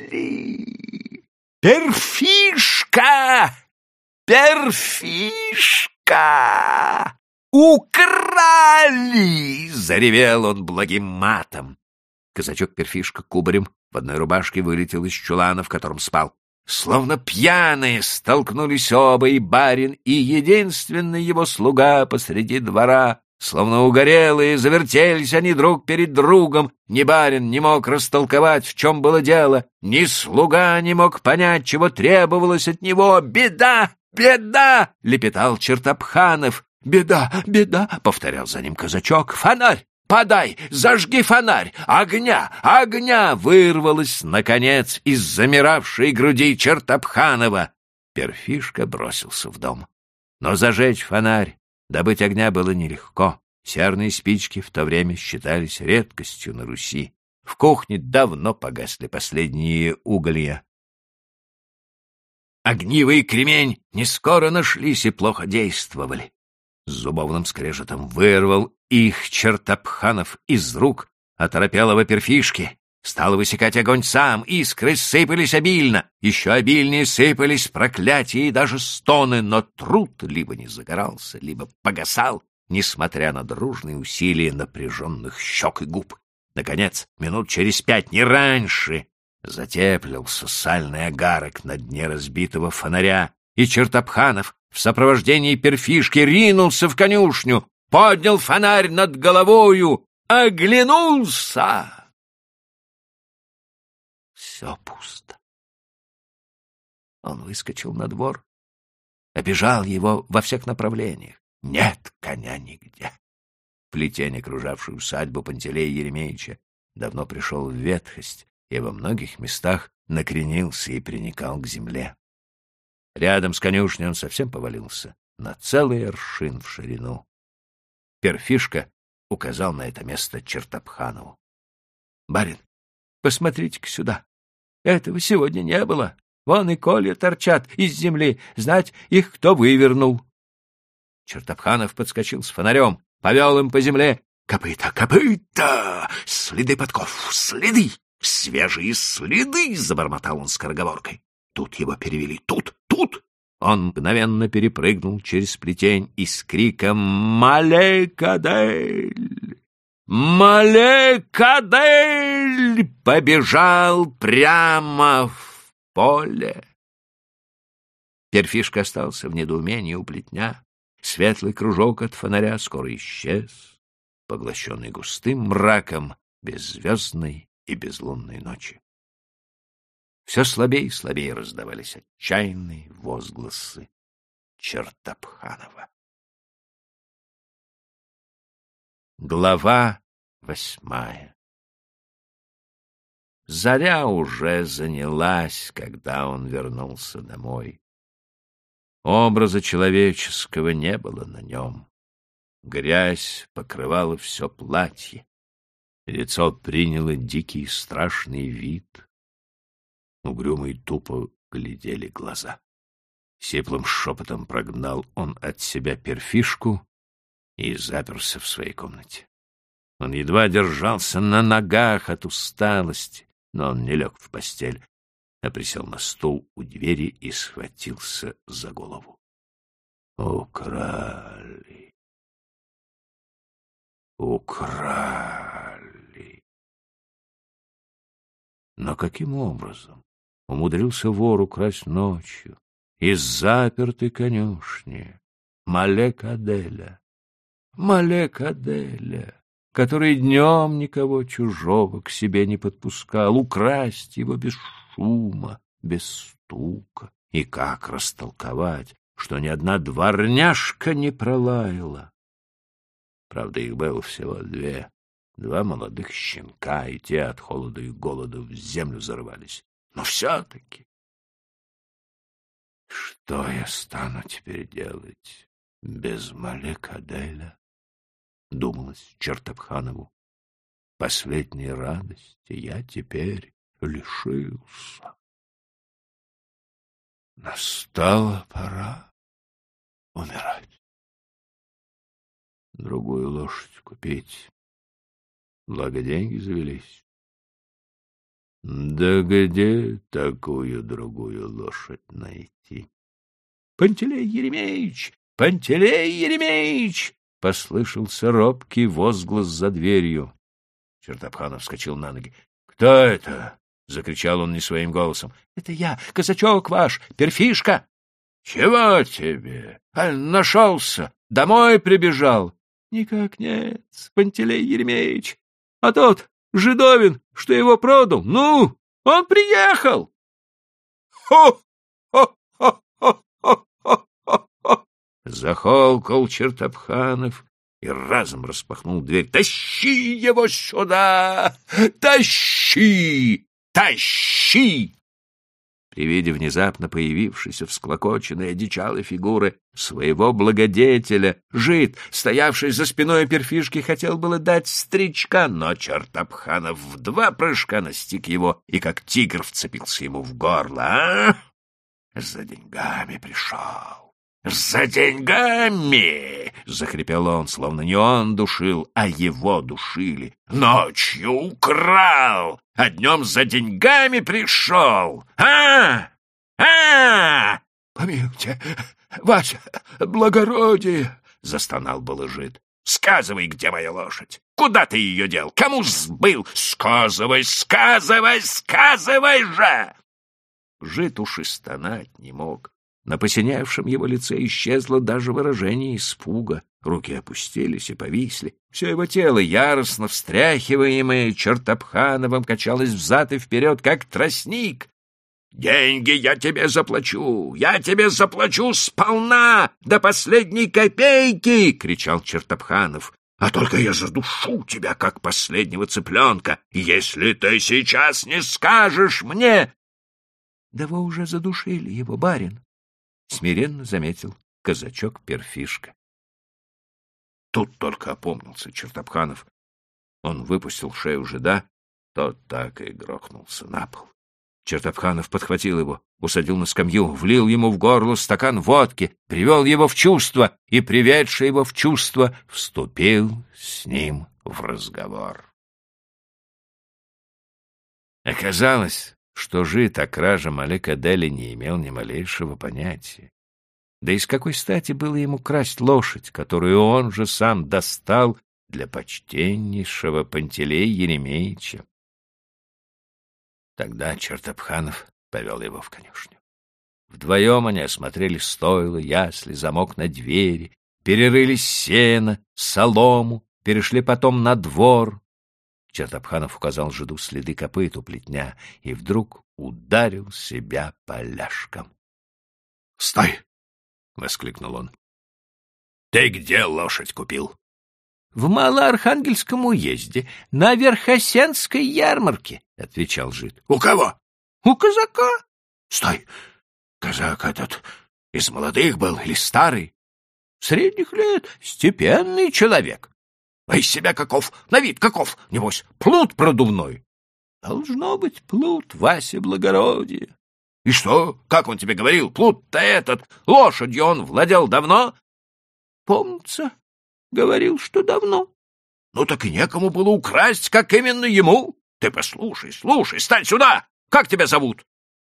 Перфишка! Перфишка! Украли! Заревел он благим матом. Казачок-перфишка кубарем в одной рубашке вылетел из чулана, в котором спал. Словно пьяные столкнулись оба, и барин, и единственный его слуга посреди двора, Словно угорелые, завертелись они друг перед другом. Ни барин не мог растолковать, в чем было дело, ни слуга не мог понять, чего требовалось от него. «Беда! Беда!» — лепетал Чертопханов. «Беда! Беда!» — повторял за ним казачок. «Фонарь! Подай! Зажги фонарь! Огня! Огня!» вырвалось, наконец, из замиравшей груди Чертопханова. Перфишка бросился в дом. Но зажечь фонарь Добыть огня было нелегко. Серные спички в то время считались редкостью на Руси. В кухне давно погасли последние уголья. Огнивый кремень не скоро нашлись и плохо действовали. С зубовным скрежетом вырвал их чертопханов из рук оторопелого перфишки. Стал высекать огонь сам, искры сыпались обильно, еще обильнее сыпались проклятия и даже стоны, но труд либо не загорался, либо погасал, несмотря на дружные усилия напряженных щек и губ. Наконец, минут через пять, не раньше, затеплился сальный агарок на дне разбитого фонаря, и Чертопханов в сопровождении перфишки ринулся в конюшню, поднял фонарь над головою, оглянулся. Все пусто. Он выскочил на двор, обежал его во всех направлениях. Нет коня нигде. Плетень, окружавший усадьбу Пантелея Еремеевича, давно пришел в ветхость и во многих местах накренился и приникал к земле. Рядом с конюшней он совсем повалился, на целый аршин в ширину. Перфишка указал на это место Чертопханову. — Барин, посмотрите-ка сюда. Этого сегодня не было. Вон и коли торчат из земли. Знать, их кто вывернул. Чертопханов подскочил с фонарем, повел им по земле. «Копыта, копыта! Следы подков, следы! Свежие следы!» — забормотал он скороговоркой. Тут его перевели. «Тут! Тут!» Он мгновенно перепрыгнул через плетень и с криком «Малекадель! Малекадель!» побежал прямо в поле. Перфишка остался в недоумении у плетня. Светлый кружок от фонаря скоро исчез, поглощенный густым мраком беззвездной и безлунной ночи. Все слабее и слабее раздавались отчаянные возгласы Чертопханова. Глава восьмая Заря уже занялась, когда он вернулся домой. Образа человеческого не было на нем. Грязь покрывала все платье. Лицо приняло дикий страшный вид. Угрюмо и тупо глядели глаза. Сиплым шепотом прогнал он от себя перфишку и заперся в своей комнате. Он едва держался на ногах от усталости, но он не лег в постель, а присел на стул у двери и схватился за голову. Украли! Украли! Но каким образом умудрился вор украсть ночью из запертой конюшни Малек Аделя? Малек Аделя! который днем никого чужого к себе не подпускал, украсть его без шума, без стука. И как растолковать, что ни одна дворняжка не пролаяла? Правда, их было всего две. Два молодых щенка, и те от холода и голода в землю зарывались. Но все-таки... Что я стану теперь делать без Малекаделя? Думалось Чертопханову. Последней радости я теперь лишился. Настала пора умирать. Другую лошадь купить. Благо деньги завелись. Да где такую другую лошадь найти? — Пантелей Еремеевич! Пантелей Еремеевич! — послышался робкий возглас за дверью. Чертопханов вскочил на ноги. — Кто это? — закричал он не своим голосом. — Это я, казачок ваш, перфишка. — Чего тебе? А, нашелся, домой прибежал. — Никак нет, Пантелей Еремеевич. А тот жидовин, что его продал, ну, он приехал. Хо! Захолкал Чертопханов и разом распахнул дверь. «Тащи его сюда! Тащи! Тащи!» При виде внезапно появившейся всклокоченной одичалой фигуры своего благодетеля, жид, стоявший за спиной перфишки, хотел было дать стричка, но Чертопханов в два прыжка настиг его и как тигр вцепился ему в горло. «А? За деньгами пришел!» «За деньгами!» — захрипел он, словно не он душил, а его душили. «Ночью украл, а днем за деньгами пришел! А? А?» «Помилуйте, ваше благородие!» — застонал было жид. Сказывай, где моя лошадь? Куда ты ее дел? Кому сбыл? Сказывай, сказывай, сказывай же! Жид уж и стонать не мог. На посинявшем его лице исчезло даже выражение испуга. Руки опустились и повисли. Все его тело, яростно встряхиваемое Чертопхановым, качалось взад и вперед, как тростник. «Деньги я тебе заплачу! Я тебе заплачу сполна, до последней копейки!» — кричал Чертопханов. «А только я задушу тебя, как последнего цыпленка, если ты сейчас не скажешь мне...» «Да вы уже задушили его, барин!» — смиренно заметил казачок-перфишка. Тут только опомнился Чертопханов. Он выпустил шею жида, тот так и грохнулся на пол. Чертопханов подхватил его, усадил на скамью, влил ему в горло стакан водки, привел его в чувство и, приведший его в чувство, вступил с ним в разговор. Оказалось, что жид о краже Малека Дели не имел ни малейшего понятия. Да и с какой стати было ему красть лошадь, которую он же сам достал для почтеннейшего Пантелея Еремеевича? Тогда Чертопханов повел его в конюшню. Вдвоем они осмотрели стойло, ясли, замок на двери, перерыли сено, солому, перешли потом на двор. Чертопханов указал жиду следы копыт у плетня и вдруг ударил себя поляшком. — Стой! — воскликнул он. — Ты где лошадь купил? — В Малоархангельском уезде, на Верхосенской ярмарке, — отвечал жид. — У кого? — У казака. — Стой! Казак этот из молодых был или старый? — Средних лет, степенный человек. — А из себя каков? На вид каков? Небось, плут продувной? — Должно быть плут, Вася Благородие. И что? Как он тебе говорил? Плут-то этот, лошадью он владел давно? Помнится, говорил, что давно. Ну так и некому было украсть, как именно ему. Ты послушай, слушай, стань сюда! Как тебя зовут?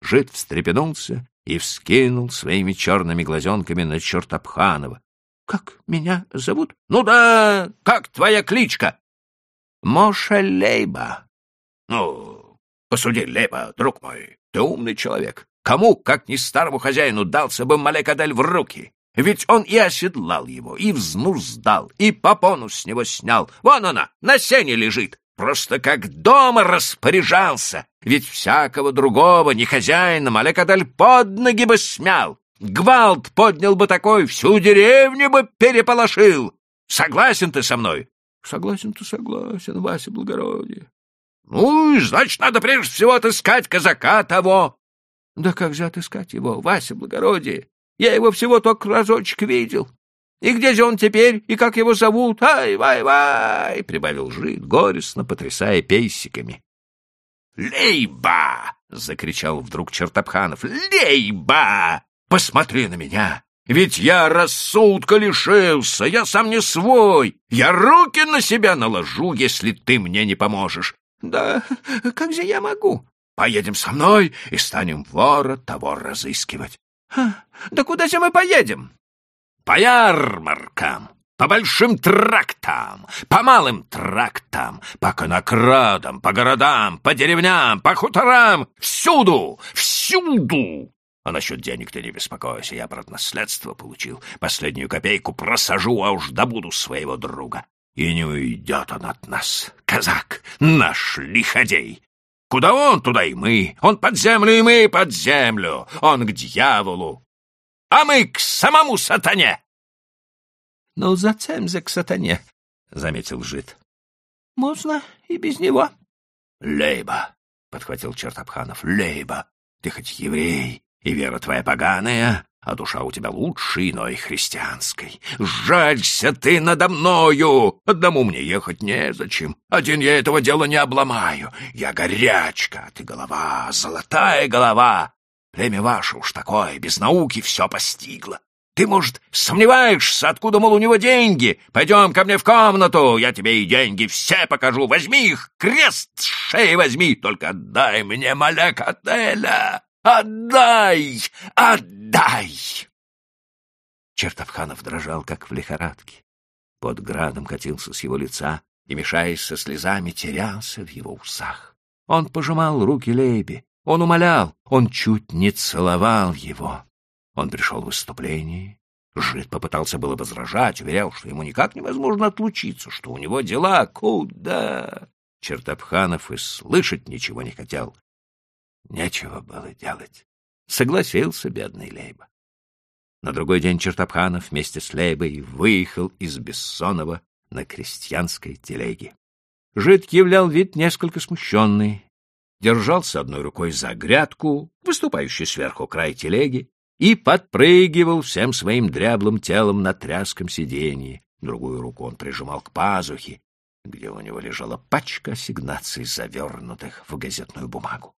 Жид встрепенулся и вскинул своими черными глазенками на Чертопханова. — Как меня зовут? — Ну да, как твоя кличка? — Моша Лейба. — Ну, посуди, Лейба, друг мой, ты умный человек. Кому, как ни старому хозяину, дался бы Малекадель в руки? Ведь он и оседлал его, и взнуздал, и попону с него снял. Вон она, на сене лежит. Просто как дома распоряжался. Ведь всякого другого, не хозяина, Малекадель под ноги бы смял. Гвалт поднял бы такой, всю деревню бы переполошил. Согласен ты со мной? Согласен ты согласен, Вася Благородие. Ну, значит, надо прежде всего отыскать казака того. Да как же отыскать его, Вася Благородие? Я его всего только разочек видел. И где же он теперь, и как его зовут? Ай, вай, вай! — прибавил жид, горестно потрясая пейсиками. — Лейба! — закричал вдруг Чертопханов. — Лейба! Посмотри на меня! Ведь я рассудка лишился, я сам не свой. Я руки на себя наложу, если ты мне не поможешь. Да как же я могу? Поедем со мной и станем вора того разыскивать. Да куда же мы поедем? По ярмаркам, по большим трактам, по малым трактам, по конокрадам, по городам, по деревням, по хуторам, всюду, всюду. А насчет денег ты не беспокойся, я, брат, наследство получил. Последнюю копейку просажу, а уж добуду своего друга. И не уйдет он от нас, казак, наш лиходей. Куда он, туда и мы. Он под землю, и мы под землю. Он к дьяволу. А мы к самому сатане. — Ну, зачем же к сатане? — заметил жид. — Можно и без него. — Лейба, — подхватил Чертопханов, — Лейба, ты хоть еврей, и вера твоя поганая, а душа у тебя лучше иной христианской. Жалься ты надо мною! Одному мне ехать незачем. Один я этого дела не обломаю. Я горячка, ты голова, золотая голова. Племя ваше уж такое, без науки все постигло. Ты, может, сомневаешься, откуда, мол, у него деньги? Пойдем ко мне в комнату, я тебе и деньги все покажу. Возьми их, крест с шеи возьми, только отдай мне Малек отеля. Отдай! Отдай! Чертовханов дрожал, как в лихорадке. Под градом катился с его лица и, мешаясь со слезами, терялся в его усах. Он пожимал руки Лейбе, он умолял, он чуть не целовал его. Он пришел в выступление. Жид попытался было возражать, уверял, что ему никак невозможно отлучиться, что у него дела. Куда? Чертопханов и слышать ничего не хотел. Нечего было делать. Согласился бедный Лейба. На другой день Чертопханов вместе с Лейбой выехал из Бессонова на крестьянской телеге. Жид являл вид несколько смущенный, держался одной рукой за грядку, выступающий сверху край телеги, и подпрыгивал всем своим дряблым телом на тряском сиденье. Другую руку он прижимал к пазухе, где у него лежала пачка ассигнаций, завернутых в газетную бумагу.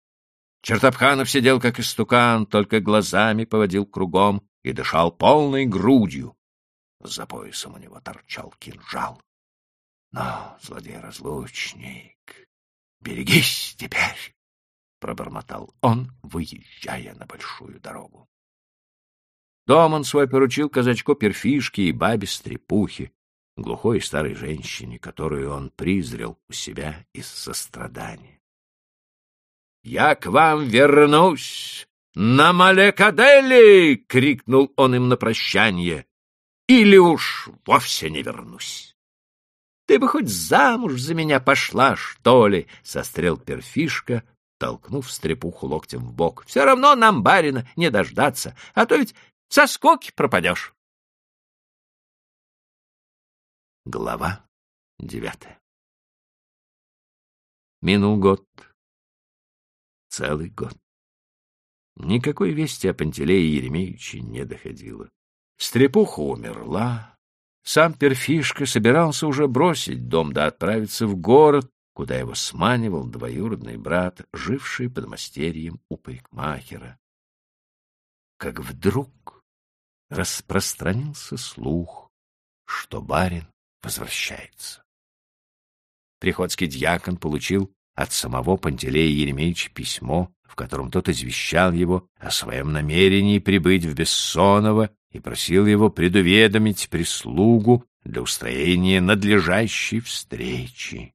Чертопханов сидел как истукан, только глазами поводил кругом и дышал полной грудью. За поясом у него торчал кинжал. Но, злодей-разлучник, берегись теперь, — пробормотал он, выезжая на большую дорогу. Дом он свой поручил казачку Перфишке и бабе Стрепухе, глухой старой женщине, которую он призрел у себя из сострадания. — Я к вам вернусь! На Малекадели! — крикнул он им на прощание. — Или уж вовсе не вернусь. — Ты бы хоть замуж за меня пошла, что ли? — сострел Перфишка, толкнув стрепуху локтем в бок. — Все равно нам, барина, не дождаться, а то ведь со скоки пропадешь. Глава девятая Минул год. Целый год. Никакой вести о Пантелее Еремеевиче не доходило. Стрепуха умерла. Сам Перфишка собирался уже бросить дом да отправиться в город, куда его сманивал двоюродный брат, живший под мастерьем у парикмахера. Как вдруг распространился слух, что барин возвращается. Приходский дьякон получил от самого Пантелея Еремеевича письмо, в котором тот извещал его о своем намерении прибыть в Бессоново и просил его предуведомить прислугу для устроения надлежащей встречи.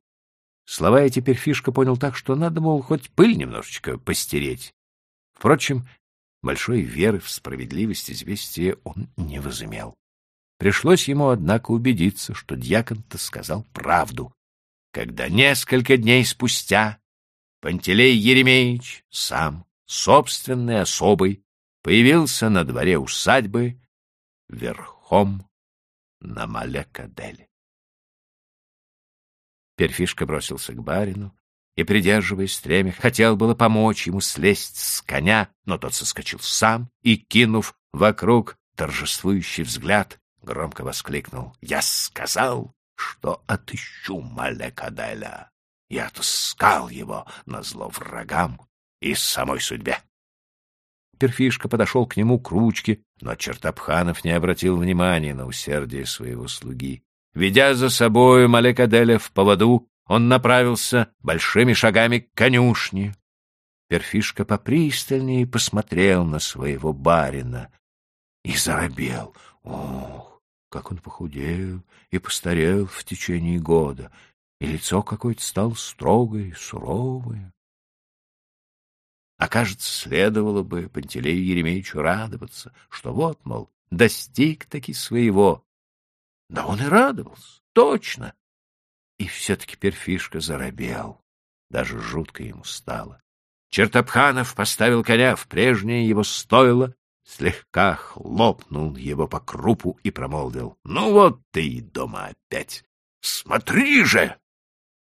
Слова эти Перфишка понял так, что надо, мол, хоть пыль немножечко постереть. Впрочем, Большой веры в справедливость известия он не возымел. Пришлось ему, однако, убедиться, что дьякон-то сказал правду, когда несколько дней спустя Пантелей Еремеевич сам, собственной особой, появился на дворе усадьбы верхом на Малекаделе. Перфишка бросился к барину, и, придерживаясь стремя, хотел было помочь ему слезть с коня, но тот соскочил сам и, кинув вокруг торжествующий взгляд, громко воскликнул. «Я сказал, что отыщу Малекаделя. Я отыскал его на зло врагам и самой судьбе». Перфишка подошел к нему к ручке, но Чертопханов не обратил внимания на усердие своего слуги. Ведя за собою Малекаделя в поводу, он направился большими шагами к конюшне. Перфишка попристальнее посмотрел на своего барина и заробел. Ох, как он похудел и постарел в течение года, и лицо какое-то стало строгое, суровое. А кажется, следовало бы Пантелею Еремеевичу радоваться, что вот, мол, достиг таки своего. Да он и радовался, точно. И все-таки перфишка заробел. Даже жутко ему стало. Чертопханов поставил коня в прежнее его стойло, слегка хлопнул его по крупу и промолвил. — Ну вот ты и дома опять. Смотри же!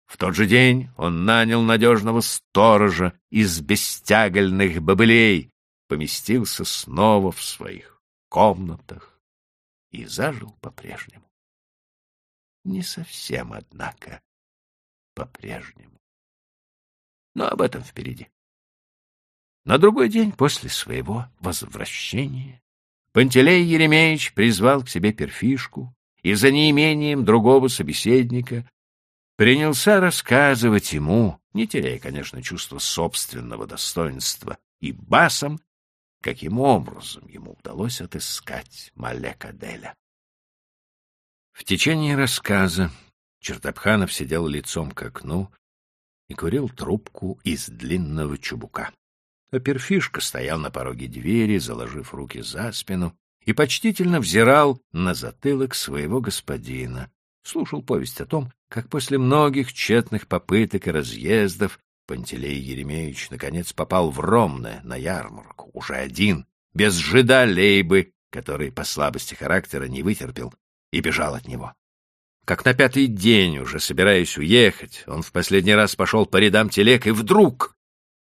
В тот же день он нанял надежного сторожа из бестягольных бобылей, поместился снова в своих комнатах и зажил по-прежнему. Не совсем, однако, по-прежнему. Но об этом впереди. На другой день после своего возвращения Пантелей Еремеевич призвал к себе перфишку и за неимением другого собеседника принялся рассказывать ему, не теряя, конечно, чувства собственного достоинства, и басом каким образом ему удалось отыскать Малека-Деля. В течение рассказа Чертопханов сидел лицом к окну и курил трубку из длинного чубука. А перфишка стоял на пороге двери, заложив руки за спину, и почтительно взирал на затылок своего господина, слушал повесть о том, как после многих тщетных попыток и разъездов Пантелей Еремеевич наконец попал в Ромное на ярмарку, уже один, без жида лейбы, который по слабости характера не вытерпел и бежал от него. Как на пятый день, уже собираясь уехать, он в последний раз пошел по рядам телег и вдруг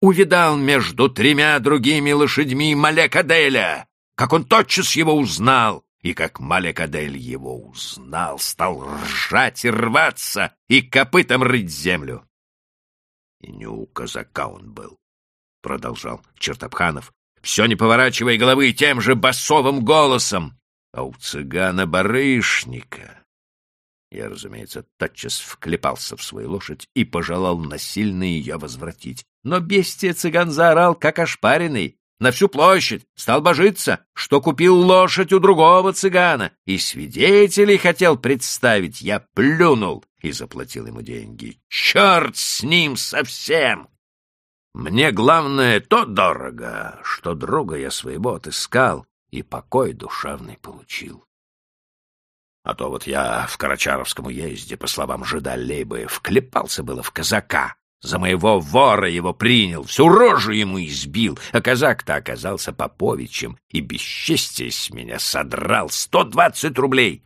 увидал между тремя другими лошадьми Малекаделя, как он тотчас его узнал, и как Малекадель его узнал, стал ржать и рваться и копытом рыть землю. И не у казака он был, — продолжал Чертопханов, все не поворачивая головы тем же басовым голосом, а у цыгана-барышника. Я, разумеется, тотчас вклепался в свою лошадь и пожелал насильно ее возвратить. Но бестия цыган заорал, как ошпаренный, на всю площадь, стал божиться, что купил лошадь у другого цыгана, и свидетелей хотел представить. Я плюнул и заплатил ему деньги. Черт с ним совсем! Мне главное то дорого, что друга я своего отыскал и покой душевный получил. А то вот я в Карачаровском уезде, по словам жида Лейбы, вклепался было в казака, за моего вора его принял, всю рожу ему избил, а казак-то оказался Поповичем и бесчестие с меня содрал сто двадцать рублей.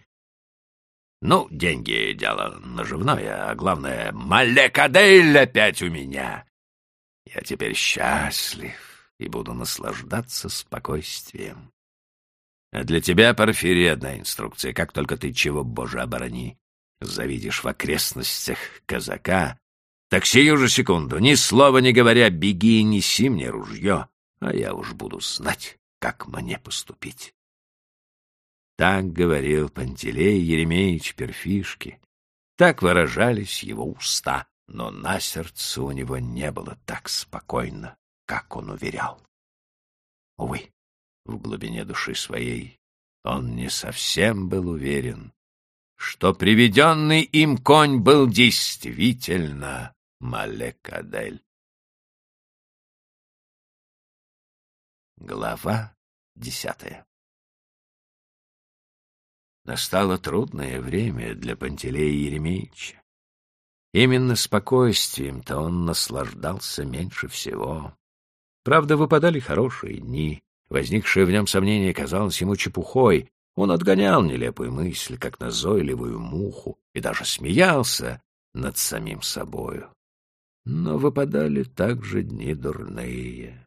Ну, деньги — дело наживное, а главное — малекадель опять у меня. Я теперь счастлив и буду наслаждаться спокойствием. А для тебя, Порфирий, одна инструкция. Как только ты, чего, боже, оборони, завидишь в окрестностях казака, так сию же секунду, ни слова не говоря, беги и неси мне ружье, а я уж буду знать, как мне поступить. Так говорил Пантелей Еремеевич Перфишки, так выражались его уста, но на сердце у него не было так спокойно, как он уверял. Увы, в глубине души своей он не совсем был уверен, что приведенный им конь был действительно Малекадель. Глава десятая Настало трудное время для Пантелея Еремеевича. Именно спокойствием-то он наслаждался меньше всего. Правда, выпадали хорошие дни. Возникшее в нем сомнение казалось ему чепухой. Он отгонял нелепую мысль, как назойливую муху, и даже смеялся над самим собою но выпадали также дни дурные.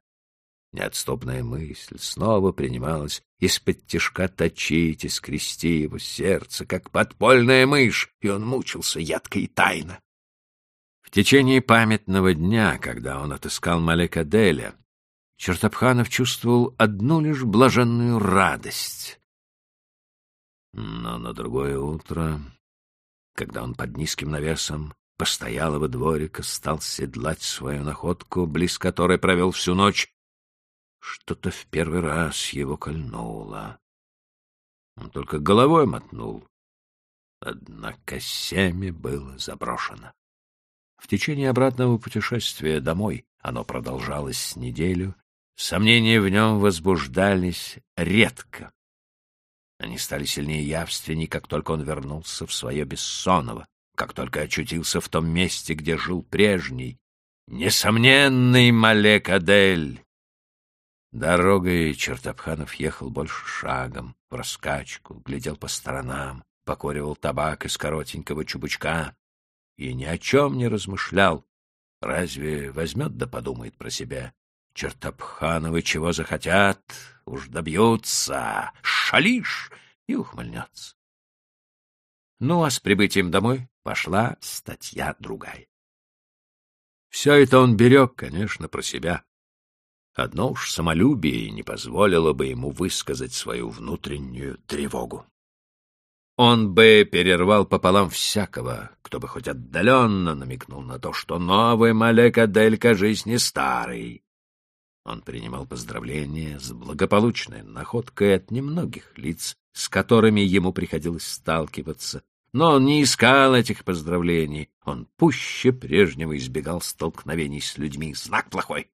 Неотступная мысль снова принималась из-под тишка точить и скрести его сердце, как подпольная мышь, и он мучился ядко и тайно. В течение памятного дня, когда он отыскал Малека Деля, Чертопханов чувствовал одну лишь блаженную радость. Но на другое утро, когда он под низким навесом постоялого дворика стал седлать свою находку, близ которой провел всю ночь. Что-то в первый раз его кольнуло. Он только головой мотнул. Однако семя было заброшено. В течение обратного путешествия домой оно продолжалось с неделю. Сомнения в нем возбуждались редко. Они стали сильнее явственней, как только он вернулся в свое Бессоново как только очутился в том месте, где жил прежний, несомненный Малек Адель. Дорогой Чертопханов ехал больше шагом, в раскачку, глядел по сторонам, покоривал табак из коротенького чубучка и ни о чем не размышлял. Разве возьмет да подумает про себя? Чертопхановы чего захотят, уж добьются, шалишь и ухмыльнется. Ну, а с прибытием домой пошла статья другая. Все это он берег, конечно, про себя. Одно уж самолюбие не позволило бы ему высказать свою внутреннюю тревогу. Он бы перервал пополам всякого, кто бы хоть отдаленно намекнул на то, что новый Малек Адель, кажись, не старый. Он принимал поздравления с благополучной находкой от немногих лиц, с которыми ему приходилось сталкиваться, но он не искал этих поздравлений, он пуще прежнего избегал столкновений с людьми. Знак плохой.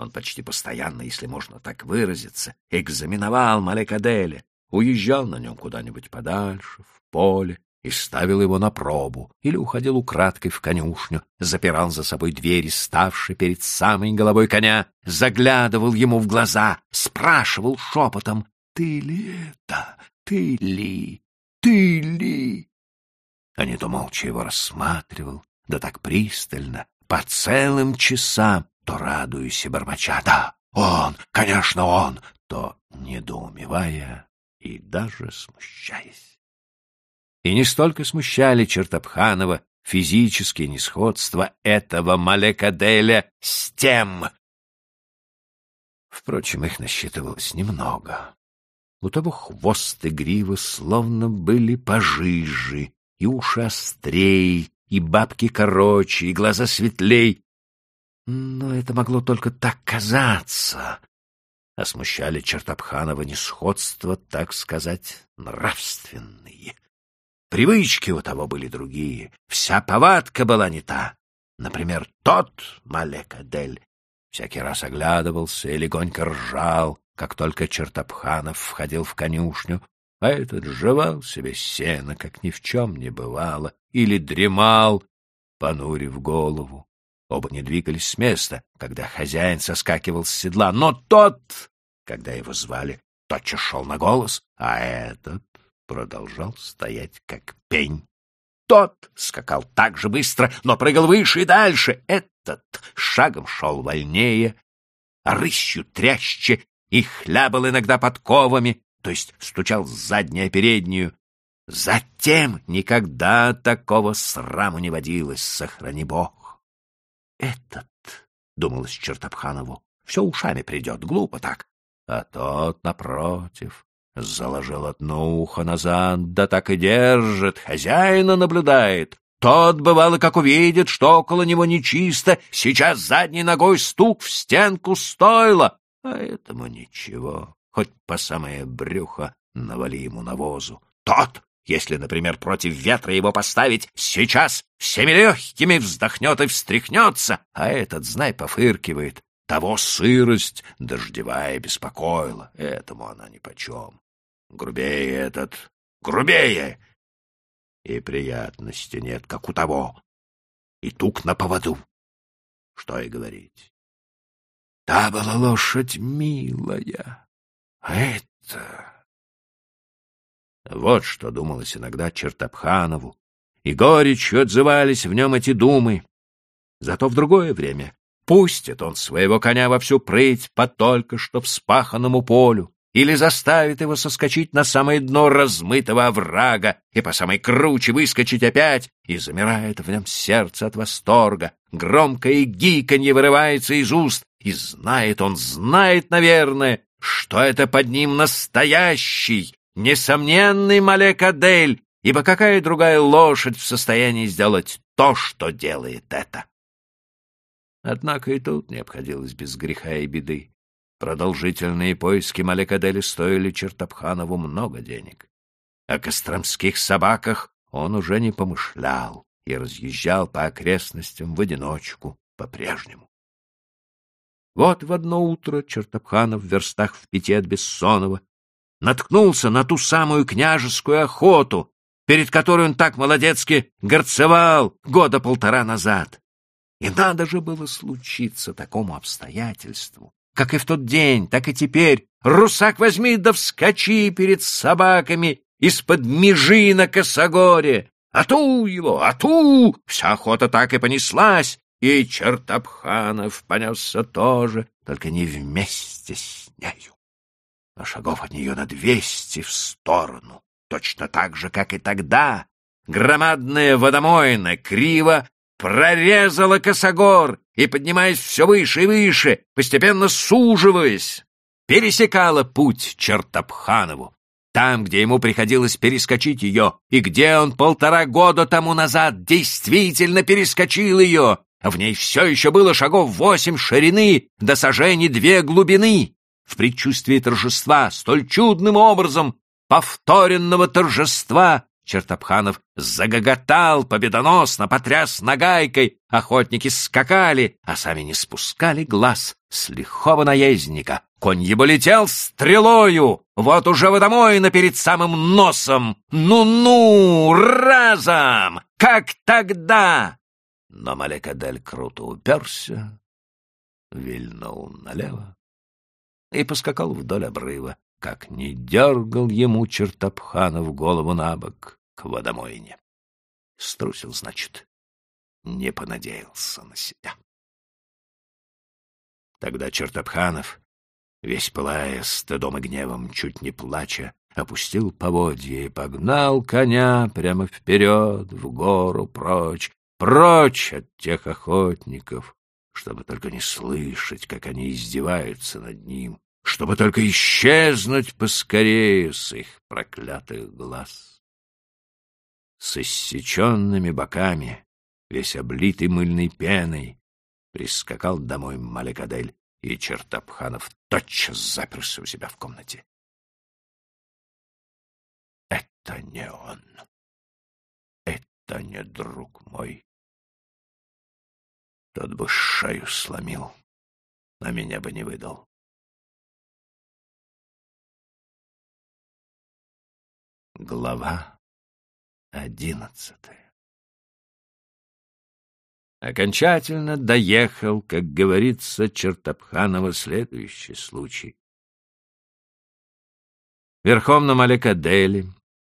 Он почти постоянно, если можно так выразиться, экзаменовал Малекаделя, уезжал на нем куда-нибудь подальше, в поле, и ставил его на пробу, или уходил украдкой в конюшню, запирал за собой двери, ставшие перед самой головой коня, заглядывал ему в глаза, спрашивал шепотом «Ты ли это? Ты ли? Ты ли?» А не то молча его рассматривал, да так пристально, по целым часам, то радуясь и бормоча «Да, он, конечно, он!» то недоумевая и даже смущаясь. И не столько смущали Чертопханова физические несходства этого Малекаделя с тем. Впрочем, их насчитывалось немного. У того хвост и грива словно были пожиже, и уши острей, и бабки короче, и глаза светлей. Но это могло только так казаться. А смущали Чертопханова несходства, так сказать, нравственные. Привычки у того были другие, вся повадка была не та. Например, тот Малек-Адель всякий раз оглядывался и легонько ржал, как только Чертопханов входил в конюшню, а этот жевал себе сено, как ни в чем не бывало, или дремал, понурив голову. Оба не двигались с места, когда хозяин соскакивал с седла, но тот, когда его звали, тотчас шел на голос, а этот продолжал стоять как пень. Тот скакал так же быстро, но прыгал выше и дальше. Этот шагом шел вольнее, а рысью тряще и хлябал иногда подковами, то есть стучал заднюю переднюю. Затем никогда такого сраму не водилось, сохрани бог. Этот, — думалось Чертопханову, — все ушами придет, глупо так. А тот, напротив, Заложил одно ухо назад, да так и держит, хозяина наблюдает. Тот, бывало, как увидит, что около него нечисто, сейчас задней ногой стук в стенку стойла. А этому ничего, хоть по самое брюхо навали ему навозу. Тот, если, например, против ветра его поставить, сейчас всеми легкими вздохнет и встряхнется, а этот, знай, пофыркивает. Того сырость дождевая беспокоила, этому она нипочем. Грубее этот, грубее! И приятности нет, как у того. И тук на поводу. Что и говорить. Та была лошадь милая, а это... Вот что думалось иногда Чертопханову, и горечью отзывались в нем эти думы. Зато в другое время пустит он своего коня во всю прыть по только что вспаханному полю, или заставит его соскочить на самое дно размытого оврага и по самой круче выскочить опять, и замирает в нем сердце от восторга, громкое гиканье вырывается из уст, и знает он, знает, наверное, что это под ним настоящий, несомненный Малекадель, ибо какая другая лошадь в состоянии сделать то, что делает это? Однако и тут не обходилось без греха и беды. Продолжительные поиски Малекадели стоили Чертопханову много денег. О костромских собаках он уже не помышлял и разъезжал по окрестностям в одиночку по-прежнему. Вот в одно утро Чертопханов в верстах в пяти от Бессонова наткнулся на ту самую княжескую охоту, перед которой он так молодецки горцевал года полтора назад. И надо же было случиться такому обстоятельству, как и в тот день, так и теперь. Русак возьми да вскочи перед собаками из-под межи на косогоре. Ату его, ату! Вся охота так и понеслась, и Чертопханов понесся тоже, только не вместе с нею. Но шагов от нее на двести в сторону, точно так же, как и тогда. Громадная водомойна криво прорезала косогор и, поднимаясь все выше и выше, постепенно суживаясь, пересекала путь Чертопханову, там, где ему приходилось перескочить ее, и где он полтора года тому назад действительно перескочил ее, В ней все еще было шагов восемь ширины, до сажений две глубины. В предчувствии торжества, столь чудным образом, повторенного торжества, Чертопханов загоготал победоносно, потряс нагайкой, охотники скакали, а сами не спускали глаз с лихого наездника. Конь его летел стрелою, вот уже водомойно перед самым носом. Ну-ну, разом, как тогда! Но Малекадель круто уперся, вильнул налево и поскакал вдоль обрыва, как не дергал ему чертопханов голову на бок к водомойне. Струсил, значит, не понадеялся на себя. Тогда чертопханов, весь пылая стыдом и гневом, чуть не плача, опустил поводья и погнал коня прямо вперед, в гору, прочь, прочь от тех охотников, чтобы только не слышать, как они издеваются над ним, чтобы только исчезнуть поскорее с их проклятых глаз. С иссеченными боками, весь облитый мыльной пеной, прискакал домой Маликадель, и Чертопханов тотчас заперся у себя в комнате. Это не он. Это не друг мой. Тот бы шею сломил, а меня бы не выдал. Глава одиннадцатая Окончательно доехал, как говорится, Чертопханова следующий случай. Верхом на Малекаделе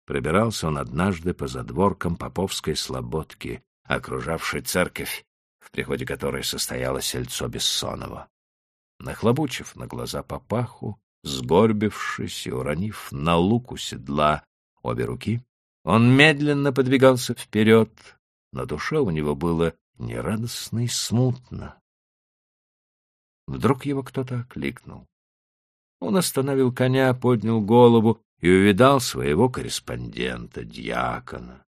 пробирался он однажды по задворкам Поповской слободки, окружавшей церковь, в приходе которой состояло сельцо Бессонова. Нахлобучив на глаза папаху, сгорбившись и уронив на луку седла обе руки. Он медленно подвигался вперед. На душе у него было нерадостно и смутно. Вдруг его кто-то окликнул. Он остановил коня, поднял голову и увидал своего корреспондента, дьякона,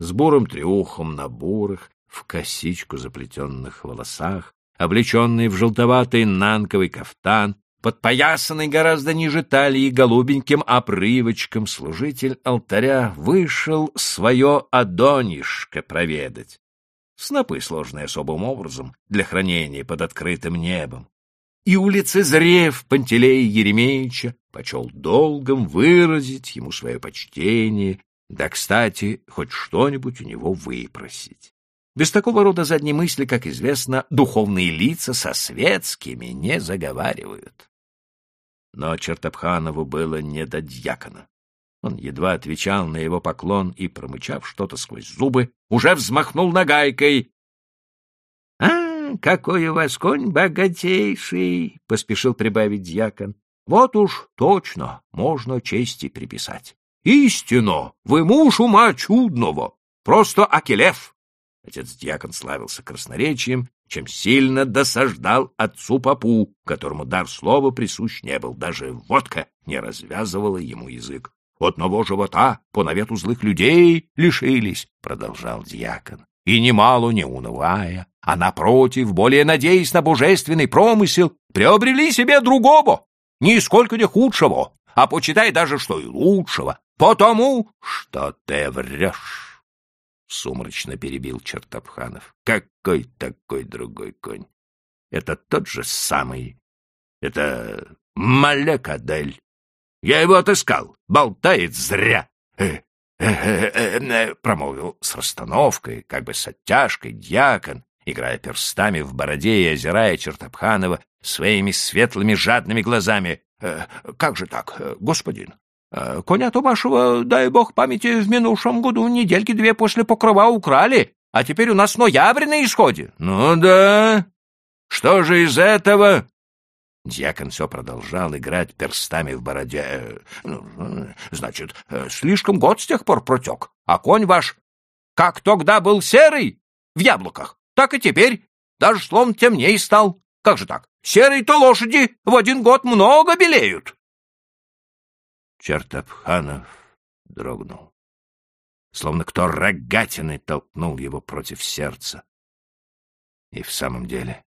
с бурым трюхом на бурых, в косичку заплетенных волосах, облеченный в желтоватый нанковый кафтан, Подпоясанный гораздо ниже талии голубеньким опрывочком, служитель алтаря вышел свое адонишко проведать. Снопы, сложные особым образом для хранения под открытым небом. И улицезрев Пантелея Еремеевича, почел долгом выразить ему свое почтение, да, кстати, хоть что-нибудь у него выпросить. Без такого рода задней мысли, как известно, духовные лица со светскими не заговаривают. Но Чертопханову было не до дьякона. Он едва отвечал на его поклон и, промычав что-то сквозь зубы, уже взмахнул нагайкой. — А, какой у вас конь богатейший! — поспешил прибавить дьякон. — Вот уж точно можно чести приписать. — Истинно! Вы муж ума чудного! Просто Акелев! Отец-дьякон славился красноречием чем сильно досаждал отцу Папу, которому дар слова присущ не был, даже водка не развязывала ему язык. «Одного живота по навету злых людей лишились», — продолжал дьякон, «и немало не унывая, а напротив, более надеясь на божественный промысел, приобрели себе другого, нисколько не худшего, а почитай даже, что и лучшего, потому что ты врешь». — сумрачно перебил Чертопханов. — Какой такой другой конь? Это тот же самый. Это Малекадель. Я его отыскал. Болтает зря. Э, э, э, промолвил с расстановкой, как бы с оттяжкой, дьякон, играя перстами в бороде и озирая Чертопханова своими светлыми жадными глазами. «Э, «Как же так, господин? Э, коня-то вашего, дай бог памяти, в минувшем году недельки две после покрова украли, а теперь у нас ноябрь на исходе. Ну да. Что же из этого? Дьякон все продолжал играть перстами в бороде. Э, ну, значит, э, слишком год с тех пор протек, а конь ваш, как тогда был серый в яблоках, так и теперь, даже слон темней стал. Как же так? Серые-то лошади в один год много белеют. Чертопханов дрогнул. Словно кто рогатиной толкнул его против сердца. И в самом деле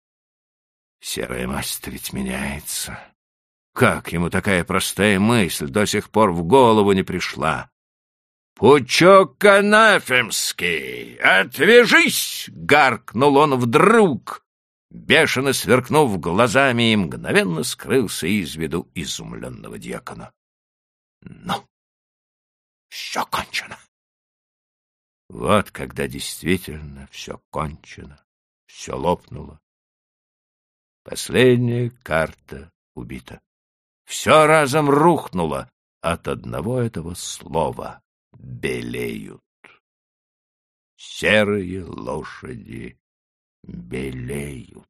серая масть ведь меняется. Как ему такая простая мысль до сих пор в голову не пришла? «Пучок анафемский! Отвяжись!» — гаркнул он вдруг, бешено сверкнув глазами и мгновенно скрылся из виду изумленного дьякона. «Ну, все кончено!» Вот когда действительно все кончено, все лопнуло. Последняя карта убита. Все разом рухнуло от одного этого слова «белеют». Серые лошади белеют.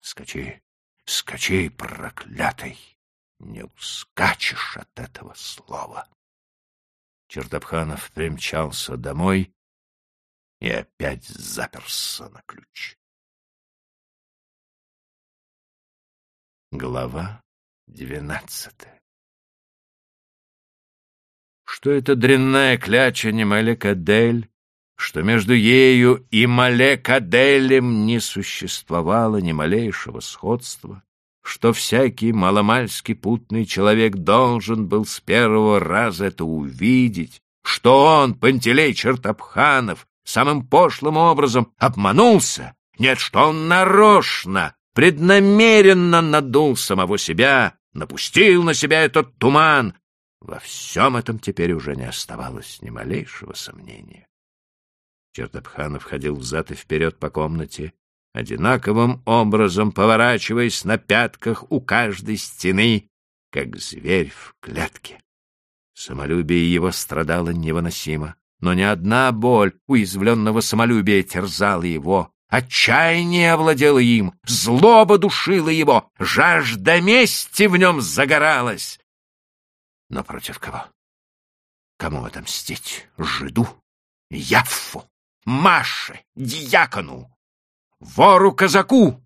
Скачи, скачи, проклятый, не ускачешь от этого слова. Чертопханов примчался домой и опять заперся на ключ. Глава двенадцатая Что эта дрянная кляча не Малекадель, что между ею и Малекаделем не существовало ни малейшего сходства, что всякий маломальский путный человек должен был с первого раза это увидеть, что он, Пантелей Чертопханов, самым пошлым образом обманулся, нет, что он нарочно, преднамеренно надул самого себя, напустил на себя этот туман. Во всем этом теперь уже не оставалось ни малейшего сомнения. Чертопханов ходил взад и вперед по комнате, одинаковым образом поворачиваясь на пятках у каждой стены, как зверь в клетке. Самолюбие его страдало невыносимо, но ни одна боль уязвленного самолюбия терзала его. Отчаяние овладело им, злоба душила его, жажда мести в нем загоралась. Но против кого? Кому отомстить? Жиду? Яффу? Маше? Дьякону? Вору-казаку,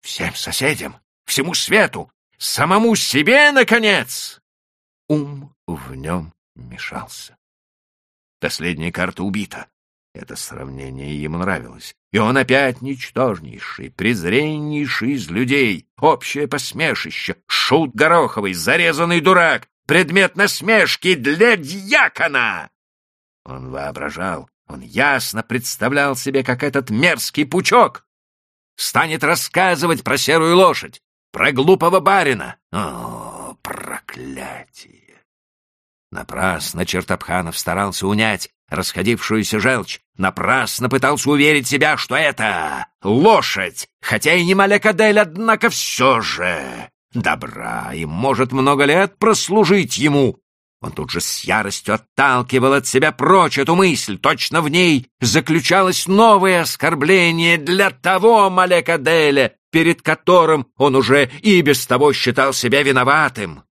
всем соседям, всему свету, самому себе, наконец. Ум в нем мешался. Последняя карта убита. Это сравнение ему нравилось. И он опять ничтожнейший, презреннейший из людей, общее посмешище, шут гороховый, зарезанный дурак, предмет насмешки для дьякона. Он воображал, он ясно представлял себе, как этот мерзкий пучок станет рассказывать про серую лошадь, про глупого барина. О, проклятие! Напрасно Чертопханов старался унять расходившуюся желчь, напрасно пытался уверить себя, что это лошадь, хотя и не Малекадель, однако все же добра и может много лет прослужить ему, он тут же с яростью отталкивал от себя прочь эту мысль. Точно в ней заключалось новое оскорбление для того Малекаделя, перед которым он уже и без того считал себя виноватым.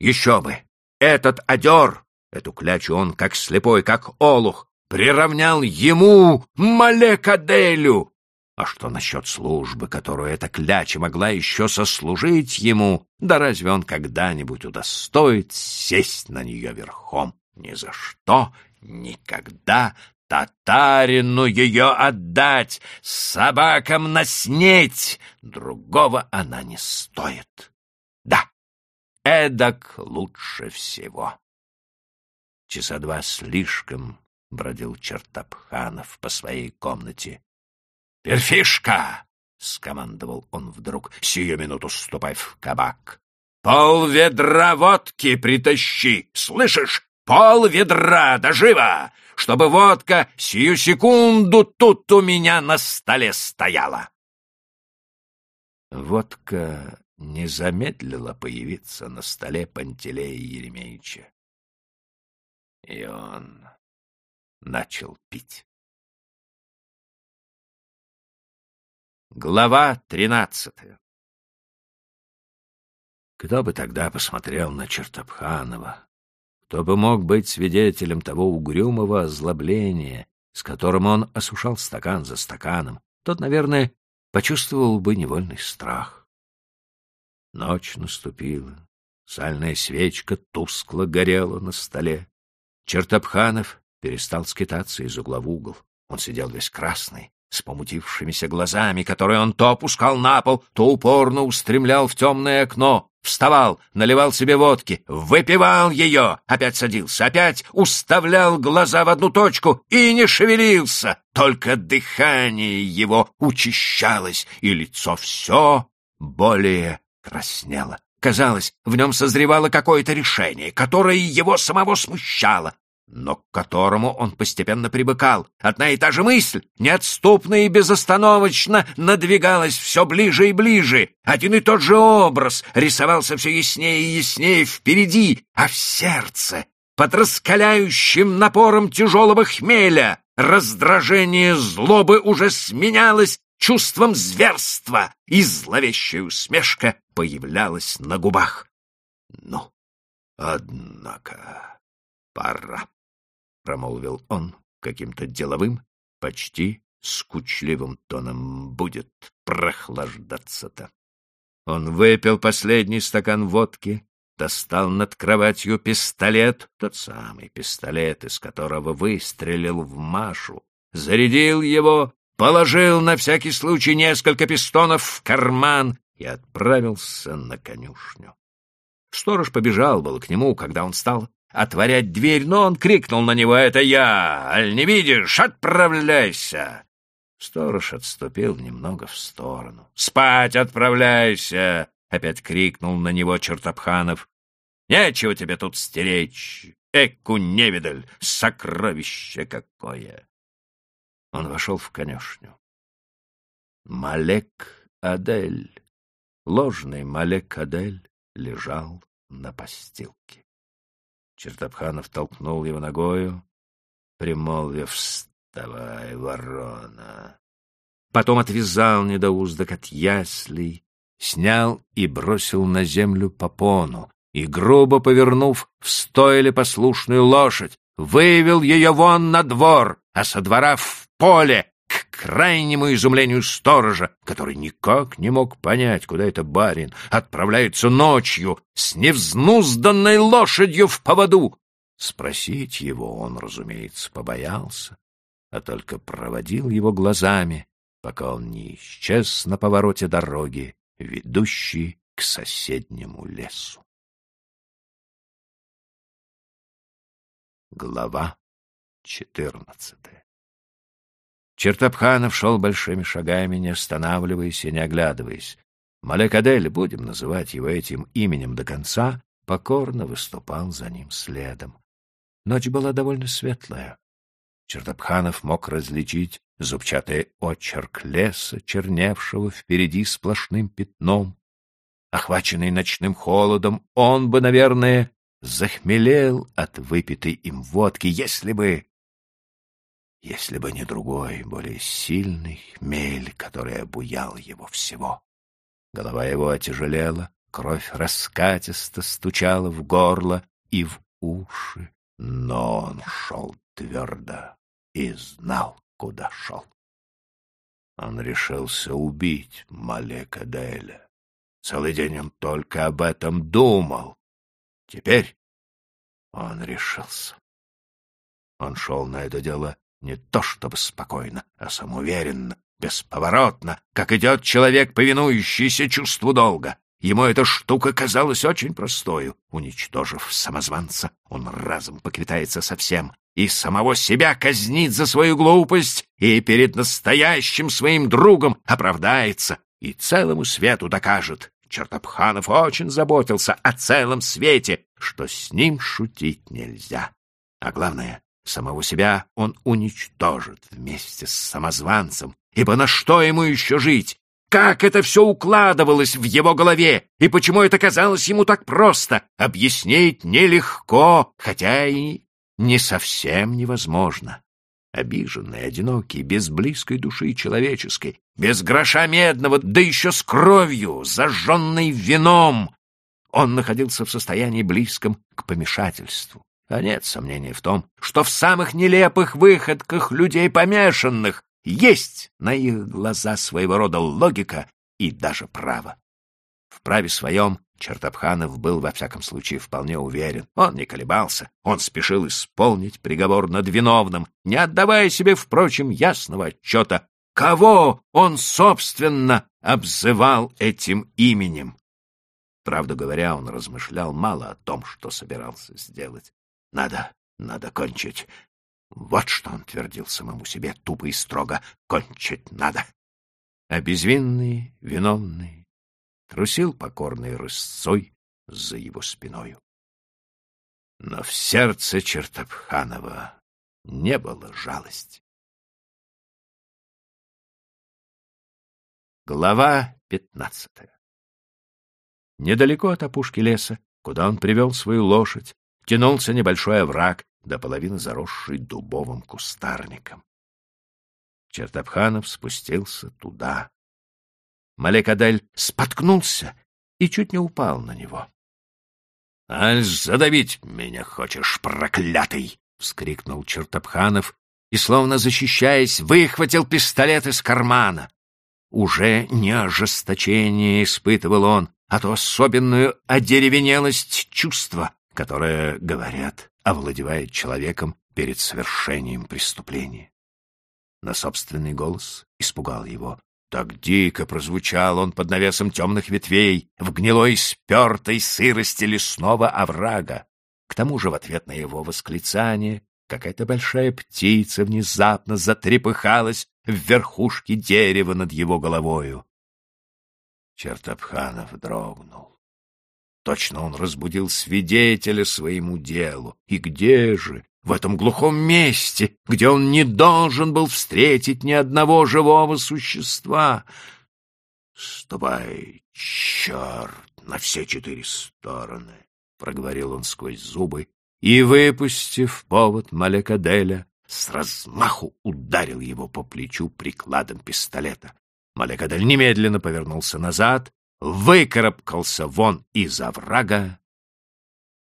Еще бы! Этот одер, эту клячу он, как слепой, как олух, приравнял ему, Малекаделю, а что насчет службы, которую эта кляча могла еще сослужить ему? Да разве он когда-нибудь удостоит сесть на нее верхом? Ни за что, никогда татарину ее отдать, собакам наснеть, другого она не стоит. Да, эдак лучше всего. Часа два слишком бродил Чертопханов по своей комнате, «Перфишка!» — скомандовал он вдруг. «Сию минуту ступай в кабак. Пол ведра водки притащи, слышишь? Пол ведра, да живо! Чтобы водка сию секунду тут у меня на столе стояла!» Водка не замедлила появиться на столе Пантелея Еремеевича. И он начал пить. Глава тринадцатая Кто бы тогда посмотрел на Чертопханова? Кто бы мог быть свидетелем того угрюмого озлобления, с которым он осушал стакан за стаканом? Тот, наверное, почувствовал бы невольный страх. Ночь наступила. Сальная свечка тускло горела на столе. Чертопханов перестал скитаться из угла в угол. Он сидел весь красный, с помутившимися глазами, которые он то опускал на пол, то упорно устремлял в темное окно, вставал, наливал себе водки, выпивал ее, опять садился, опять уставлял глаза в одну точку и не шевелился. Только дыхание его учащалось, и лицо все более краснело. Казалось, в нем созревало какое-то решение, которое его самого смущало, но к которому он постепенно привыкал. Одна и та же мысль, неотступно и безостановочно, надвигалась все ближе и ближе. Один и тот же образ рисовался все яснее и яснее впереди, а в сердце, под раскаляющим напором тяжелого хмеля, раздражение злобы уже сменялось чувством зверства, и зловещая усмешка появлялась на губах. Ну, однако, пора промолвил он каким-то деловым, почти скучливым тоном. Будет прохлаждаться-то. Он выпил последний стакан водки, достал над кроватью пистолет, тот самый пистолет, из которого выстрелил в Машу, зарядил его, положил на всякий случай несколько пистонов в карман и отправился на конюшню. Сторож побежал было к нему, когда он стал отворять дверь, но он крикнул на него «Это я! Аль не видишь? Отправляйся!» Сторож отступил немного в сторону. «Спать отправляйся!» — опять крикнул на него Чертопханов. «Нечего тебе тут стеречь! Эку невидаль! Сокровище какое!» Он вошел в конюшню. Малек Адель, ложный Малек Адель, лежал на постилке. Чертопханов толкнул его ногою, примолвив «Вставай, ворона!» Потом отвязал недоуздок от яслей, снял и бросил на землю попону, и, грубо повернув в стойле послушную лошадь, вывел ее вон на двор, а со двора в поле, крайнему изумлению сторожа, который никак не мог понять, куда это барин отправляется ночью с невзнузданной лошадью в поводу. Спросить его он, разумеется, побоялся, а только проводил его глазами, пока он не исчез на повороте дороги, ведущей к соседнему лесу. Глава четырнадцатая Чертопханов шел большими шагами, не останавливаясь и не оглядываясь. Малекадель, будем называть его этим именем до конца, покорно выступал за ним следом. Ночь была довольно светлая. Чертопханов мог различить зубчатый очерк леса, черневшего впереди сплошным пятном. Охваченный ночным холодом, он бы, наверное, захмелел от выпитой им водки, если бы если бы не другой, более сильный хмель, который обуял его всего. Голова его отяжелела, кровь раскатисто стучала в горло и в уши, но он шел твердо и знал, куда шел. Он решился убить Малека Деля. Целый день он только об этом думал. Теперь он решился. Он шел на это дело не то чтобы спокойно, а самоуверенно, бесповоротно, как идет человек, повинующийся чувству долга. Ему эта штука казалась очень простою. Уничтожив самозванца, он разом поквитается со всем и самого себя казнит за свою глупость, и перед настоящим своим другом оправдается, и целому свету докажет. Чертопханов очень заботился о целом свете, что с ним шутить нельзя. А главное, Самого себя он уничтожит вместе с самозванцем, ибо на что ему еще жить? Как это все укладывалось в его голове, и почему это казалось ему так просто, объяснить нелегко, хотя и не совсем невозможно. Обиженный, одинокий, без близкой души человеческой, без гроша медного, да еще с кровью, зажженной вином, он находился в состоянии близком к помешательству. А нет сомнений в том, что в самых нелепых выходках людей помешанных есть на их глаза своего рода логика и даже право. В праве своем Чертопханов был, во всяком случае, вполне уверен. Он не колебался, он спешил исполнить приговор над виновным, не отдавая себе, впрочем, ясного отчета, Кого он, собственно, обзывал этим именем? Правду говоря, он размышлял мало о том, что собирался сделать. Надо, надо кончить. Вот что он твердил самому себе, тупо и строго. Кончить надо. А безвинный, виновный, трусил покорной рысцой за его спиною. Но в сердце Чертопханова не было жалости. Глава пятнадцатая Недалеко от опушки леса, куда он привел свою лошадь, тянулся небольшой овраг, до половины заросший дубовым кустарником. Чертопханов спустился туда. Малекадель споткнулся и чуть не упал на него. — Аль, задавить меня хочешь, проклятый! — вскрикнул Чертопханов и, словно защищаясь, выхватил пистолет из кармана. Уже не ожесточение испытывал он, а ту особенную одеревенелость чувства, которое, говорят, овладевает человеком перед совершением преступления. На собственный голос испугал его. Так дико прозвучал он под навесом темных ветвей, в гнилой спертой сырости лесного оврага. К тому же в ответ на его восклицание какая-то большая птица внезапно затрепыхалась в верхушке дерева над его головою. Чертопханов дрогнул. Точно он разбудил свидетеля своему делу. И где же? В этом глухом месте, где он не должен был встретить ни одного живого существа. «Ступай, черт, на все четыре стороны!» — проговорил он сквозь зубы и, выпустив повод Малекаделя, с размаху ударил его по плечу прикладом пистолета. Малекадель немедленно повернулся назад, выкарабкался вон из оврага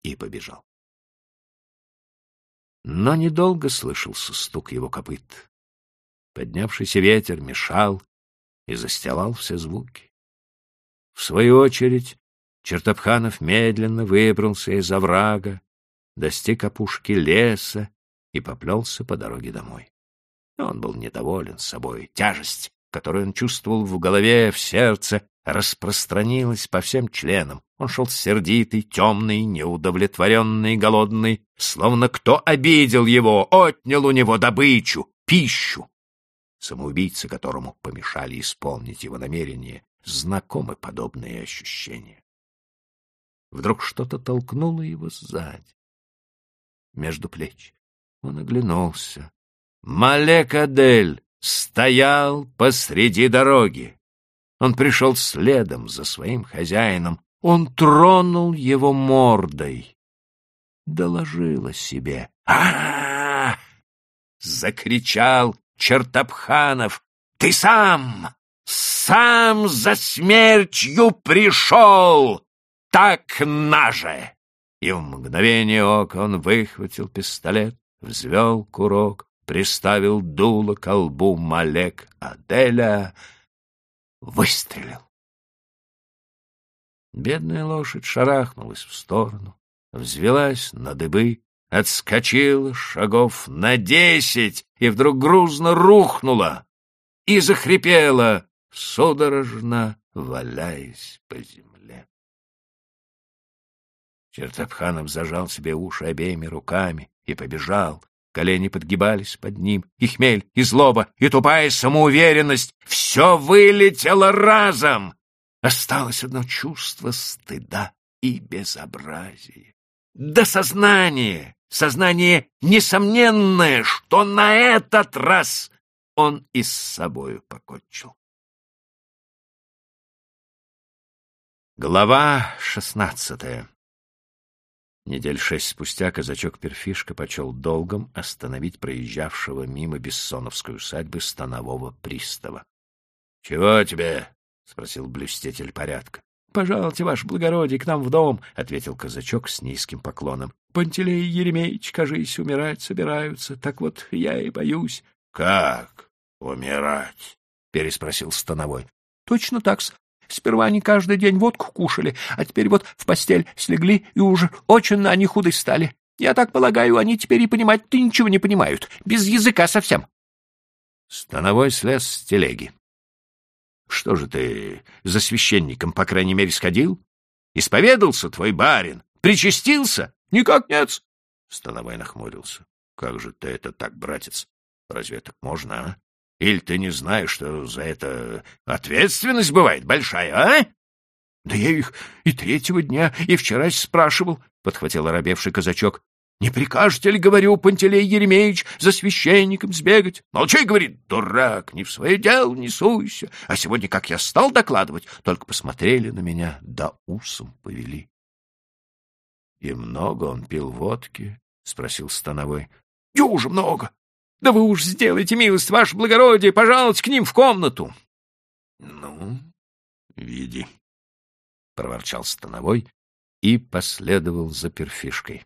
и побежал. Но недолго слышался стук его копыт. Поднявшийся ветер мешал и застилал все звуки. В свою очередь Чертопханов медленно выбрался из оврага, достиг опушки леса и поплелся по дороге домой. Он был недоволен собой. Тяжесть которую он чувствовал в голове, в сердце, распространилась по всем членам. Он шел сердитый, темный, неудовлетворенный, голодный, словно кто обидел его, отнял у него добычу, пищу. Самоубийца, которому помешали исполнить его намерение, знакомы подобные ощущения. Вдруг что-то толкнуло его сзади, между плеч. Он оглянулся. Малек Адель стоял посреди дороги. Он пришел следом за своим хозяином. Он тронул его мордой. Доложил о себе. а, закричал Чертопханов. «Ты сам! Сам за смертью пришел! Так наже!» И в мгновение ока он выхватил пистолет, взвел курок, приставил дуло к колбу Малек Аделя, выстрелил. Бедная лошадь шарахнулась в сторону, взвелась на дыбы, отскочила шагов на десять и вдруг грузно рухнула и захрипела, судорожно валяясь по земле. Чертопханов зажал себе уши обеими руками и побежал, Колени подгибались под ним, и хмель, и злоба, и тупая самоуверенность — все вылетело разом. Осталось одно чувство стыда и безобразия. Да сознание, сознание несомненное, что на этот раз он и с собою покончил. Глава шестнадцатая Недель шесть спустя казачок-перфишка почел долгом остановить проезжавшего мимо Бессоновской усадьбы станового пристава. — Чего тебе? — спросил блюститель порядка. — Пожалуйте, ваше благородие, к нам в дом, — ответил казачок с низким поклоном. — Пантелей и Еремеич, кажись, умирать собираются, так вот я и боюсь. — Как умирать? — переспросил становой. — Точно так-с. Сперва они каждый день водку кушали, а теперь вот в постель слегли и уже очень они худой стали. Я так полагаю, они теперь и понимать-то ничего не понимают, без языка совсем. Становой слез с телеги. Что же ты за священником, по крайней мере, сходил? Исповедался твой барин? Причастился? Никак нет. Становой нахмурился. Как же ты это так, братец? Разве так можно, а? Или ты не знаешь, что за это ответственность бывает большая, а? Да я их и третьего дня, и вчера спрашивал, — подхватил оробевший казачок. Не прикажете ли, говорю, Пантелей Еремеевич, за священником сбегать? Молчи, говорит, дурак, не в свое дело не суйся. А сегодня, как я стал докладывать, только посмотрели на меня, да усом повели. — И много он пил водки? — спросил Становой. — Дюже много. Да вы уж сделайте милость, ваше благородие, пожалуйте к ним в комнату. — Ну, види, — проворчал Становой и последовал за перфишкой.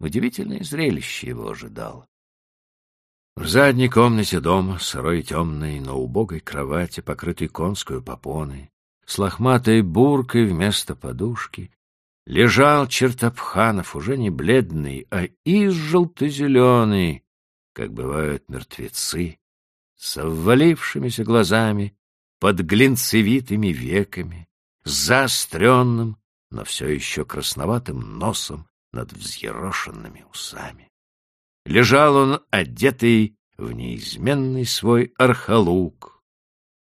Удивительное зрелище его ожидало. В задней комнате дома, сырой и темной, на убогой кровати, покрытой конской попоной, с лохматой буркой вместо подушки, лежал Чертопханов, уже не бледный, а изжелто-зеленый, как бывают мертвецы, с обвалившимися глазами, под глинцевитыми веками, с заостренным, но все еще красноватым носом, над взъерошенными усами. Лежал он, одетый в неизменный свой архалук,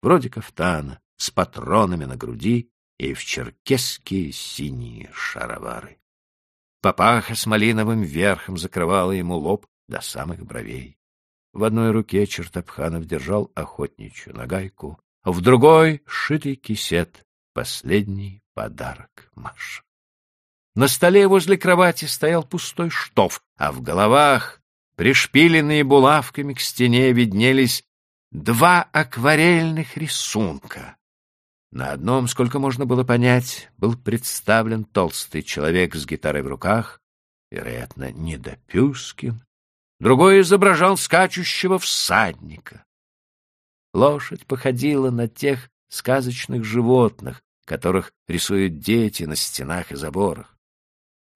вроде кафтана, с патронами на груди и в черкесские синие шаровары. Папаха с малиновым верхом закрывала ему лоб до самых бровей. В одной руке Чертопханов держал охотничью нагайку, в другой — шитый кисет, последний подарок Маше. На столе возле кровати стоял пустой штоф, а в головах, пришпиленные булавками к стене, виднелись два акварельных рисунка. На одном, сколько можно было понять, был представлен толстый человек с гитарой в руках, вероятно, Недопюскин. Другой изображал скачущего всадника. Лошадь походила на тех сказочных животных, которых рисуют дети на стенах и заборах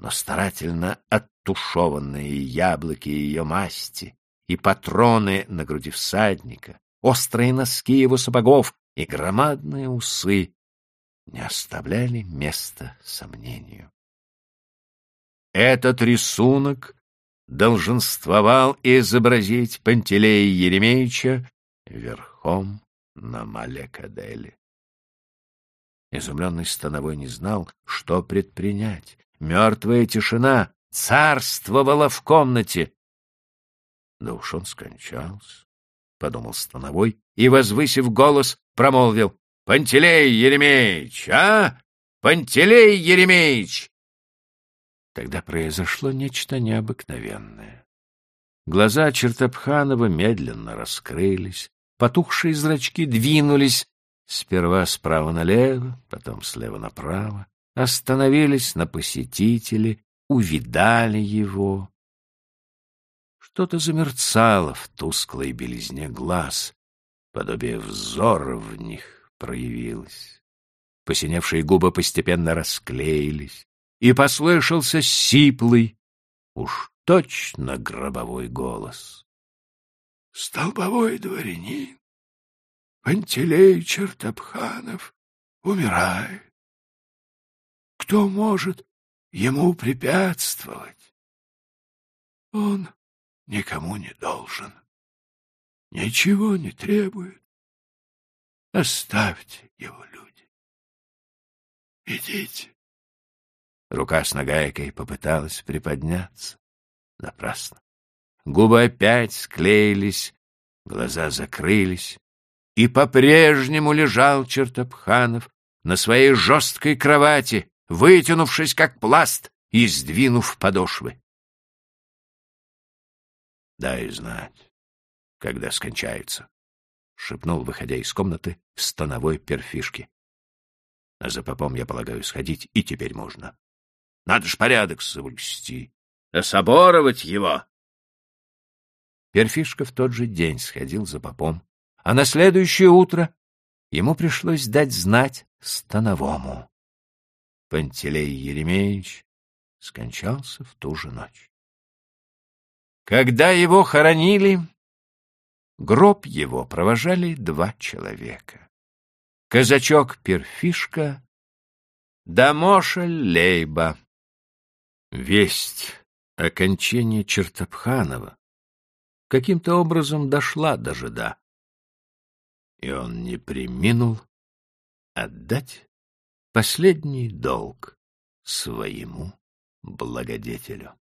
но старательно оттушеванные яблоки ее масти и патроны на груди всадника, острые носки его сапогов и громадные усы не оставляли места сомнению. Этот рисунок долженствовал изобразить Пантелея Еремеевича верхом на Малекаделе. Изумленный Становой не знал, что предпринять, Мертвая тишина царствовала в комнате. Да уж он скончался, — подумал Становой и, возвысив голос, промолвил. — Пантелей Еремеевич, а? Пантелей Еремеевич! Тогда произошло нечто необыкновенное. Глаза Чертопханова медленно раскрылись, потухшие зрачки двинулись сперва справа налево, потом слева направо остановились на посетителе, увидали его. Что-то замерцало в тусклой белизне глаз, подобие взора в них проявилось. Посиневшие губы постепенно расклеились, и послышался сиплый, уж точно гробовой голос. Столбовой дворянин Пантелей Чертопханов умирает кто может ему препятствовать? Он никому не должен, ничего не требует. Оставьте его, люди. Идите. Рука с нагайкой попыталась приподняться. Напрасно. Губы опять склеились, глаза закрылись, и по-прежнему лежал Чертопханов на своей жесткой кровати, вытянувшись как пласт и сдвинув подошвы. «Дай знать, когда скончается», — шепнул, выходя из комнаты, становой перфишки. «А за попом, я полагаю, сходить и теперь можно. Надо ж порядок соблюсти, соборовать его». Перфишка в тот же день сходил за попом, а на следующее утро ему пришлось дать знать становому. Пантелей Еремеевич скончался в ту же ночь. Когда его хоронили, Гроб его провожали два человека. Казачок Перфишка да Мошель Лейба. Весть о кончении Чертопханова каким-то образом дошла до жида, и он не приминул отдать последний долг своему благодетелю.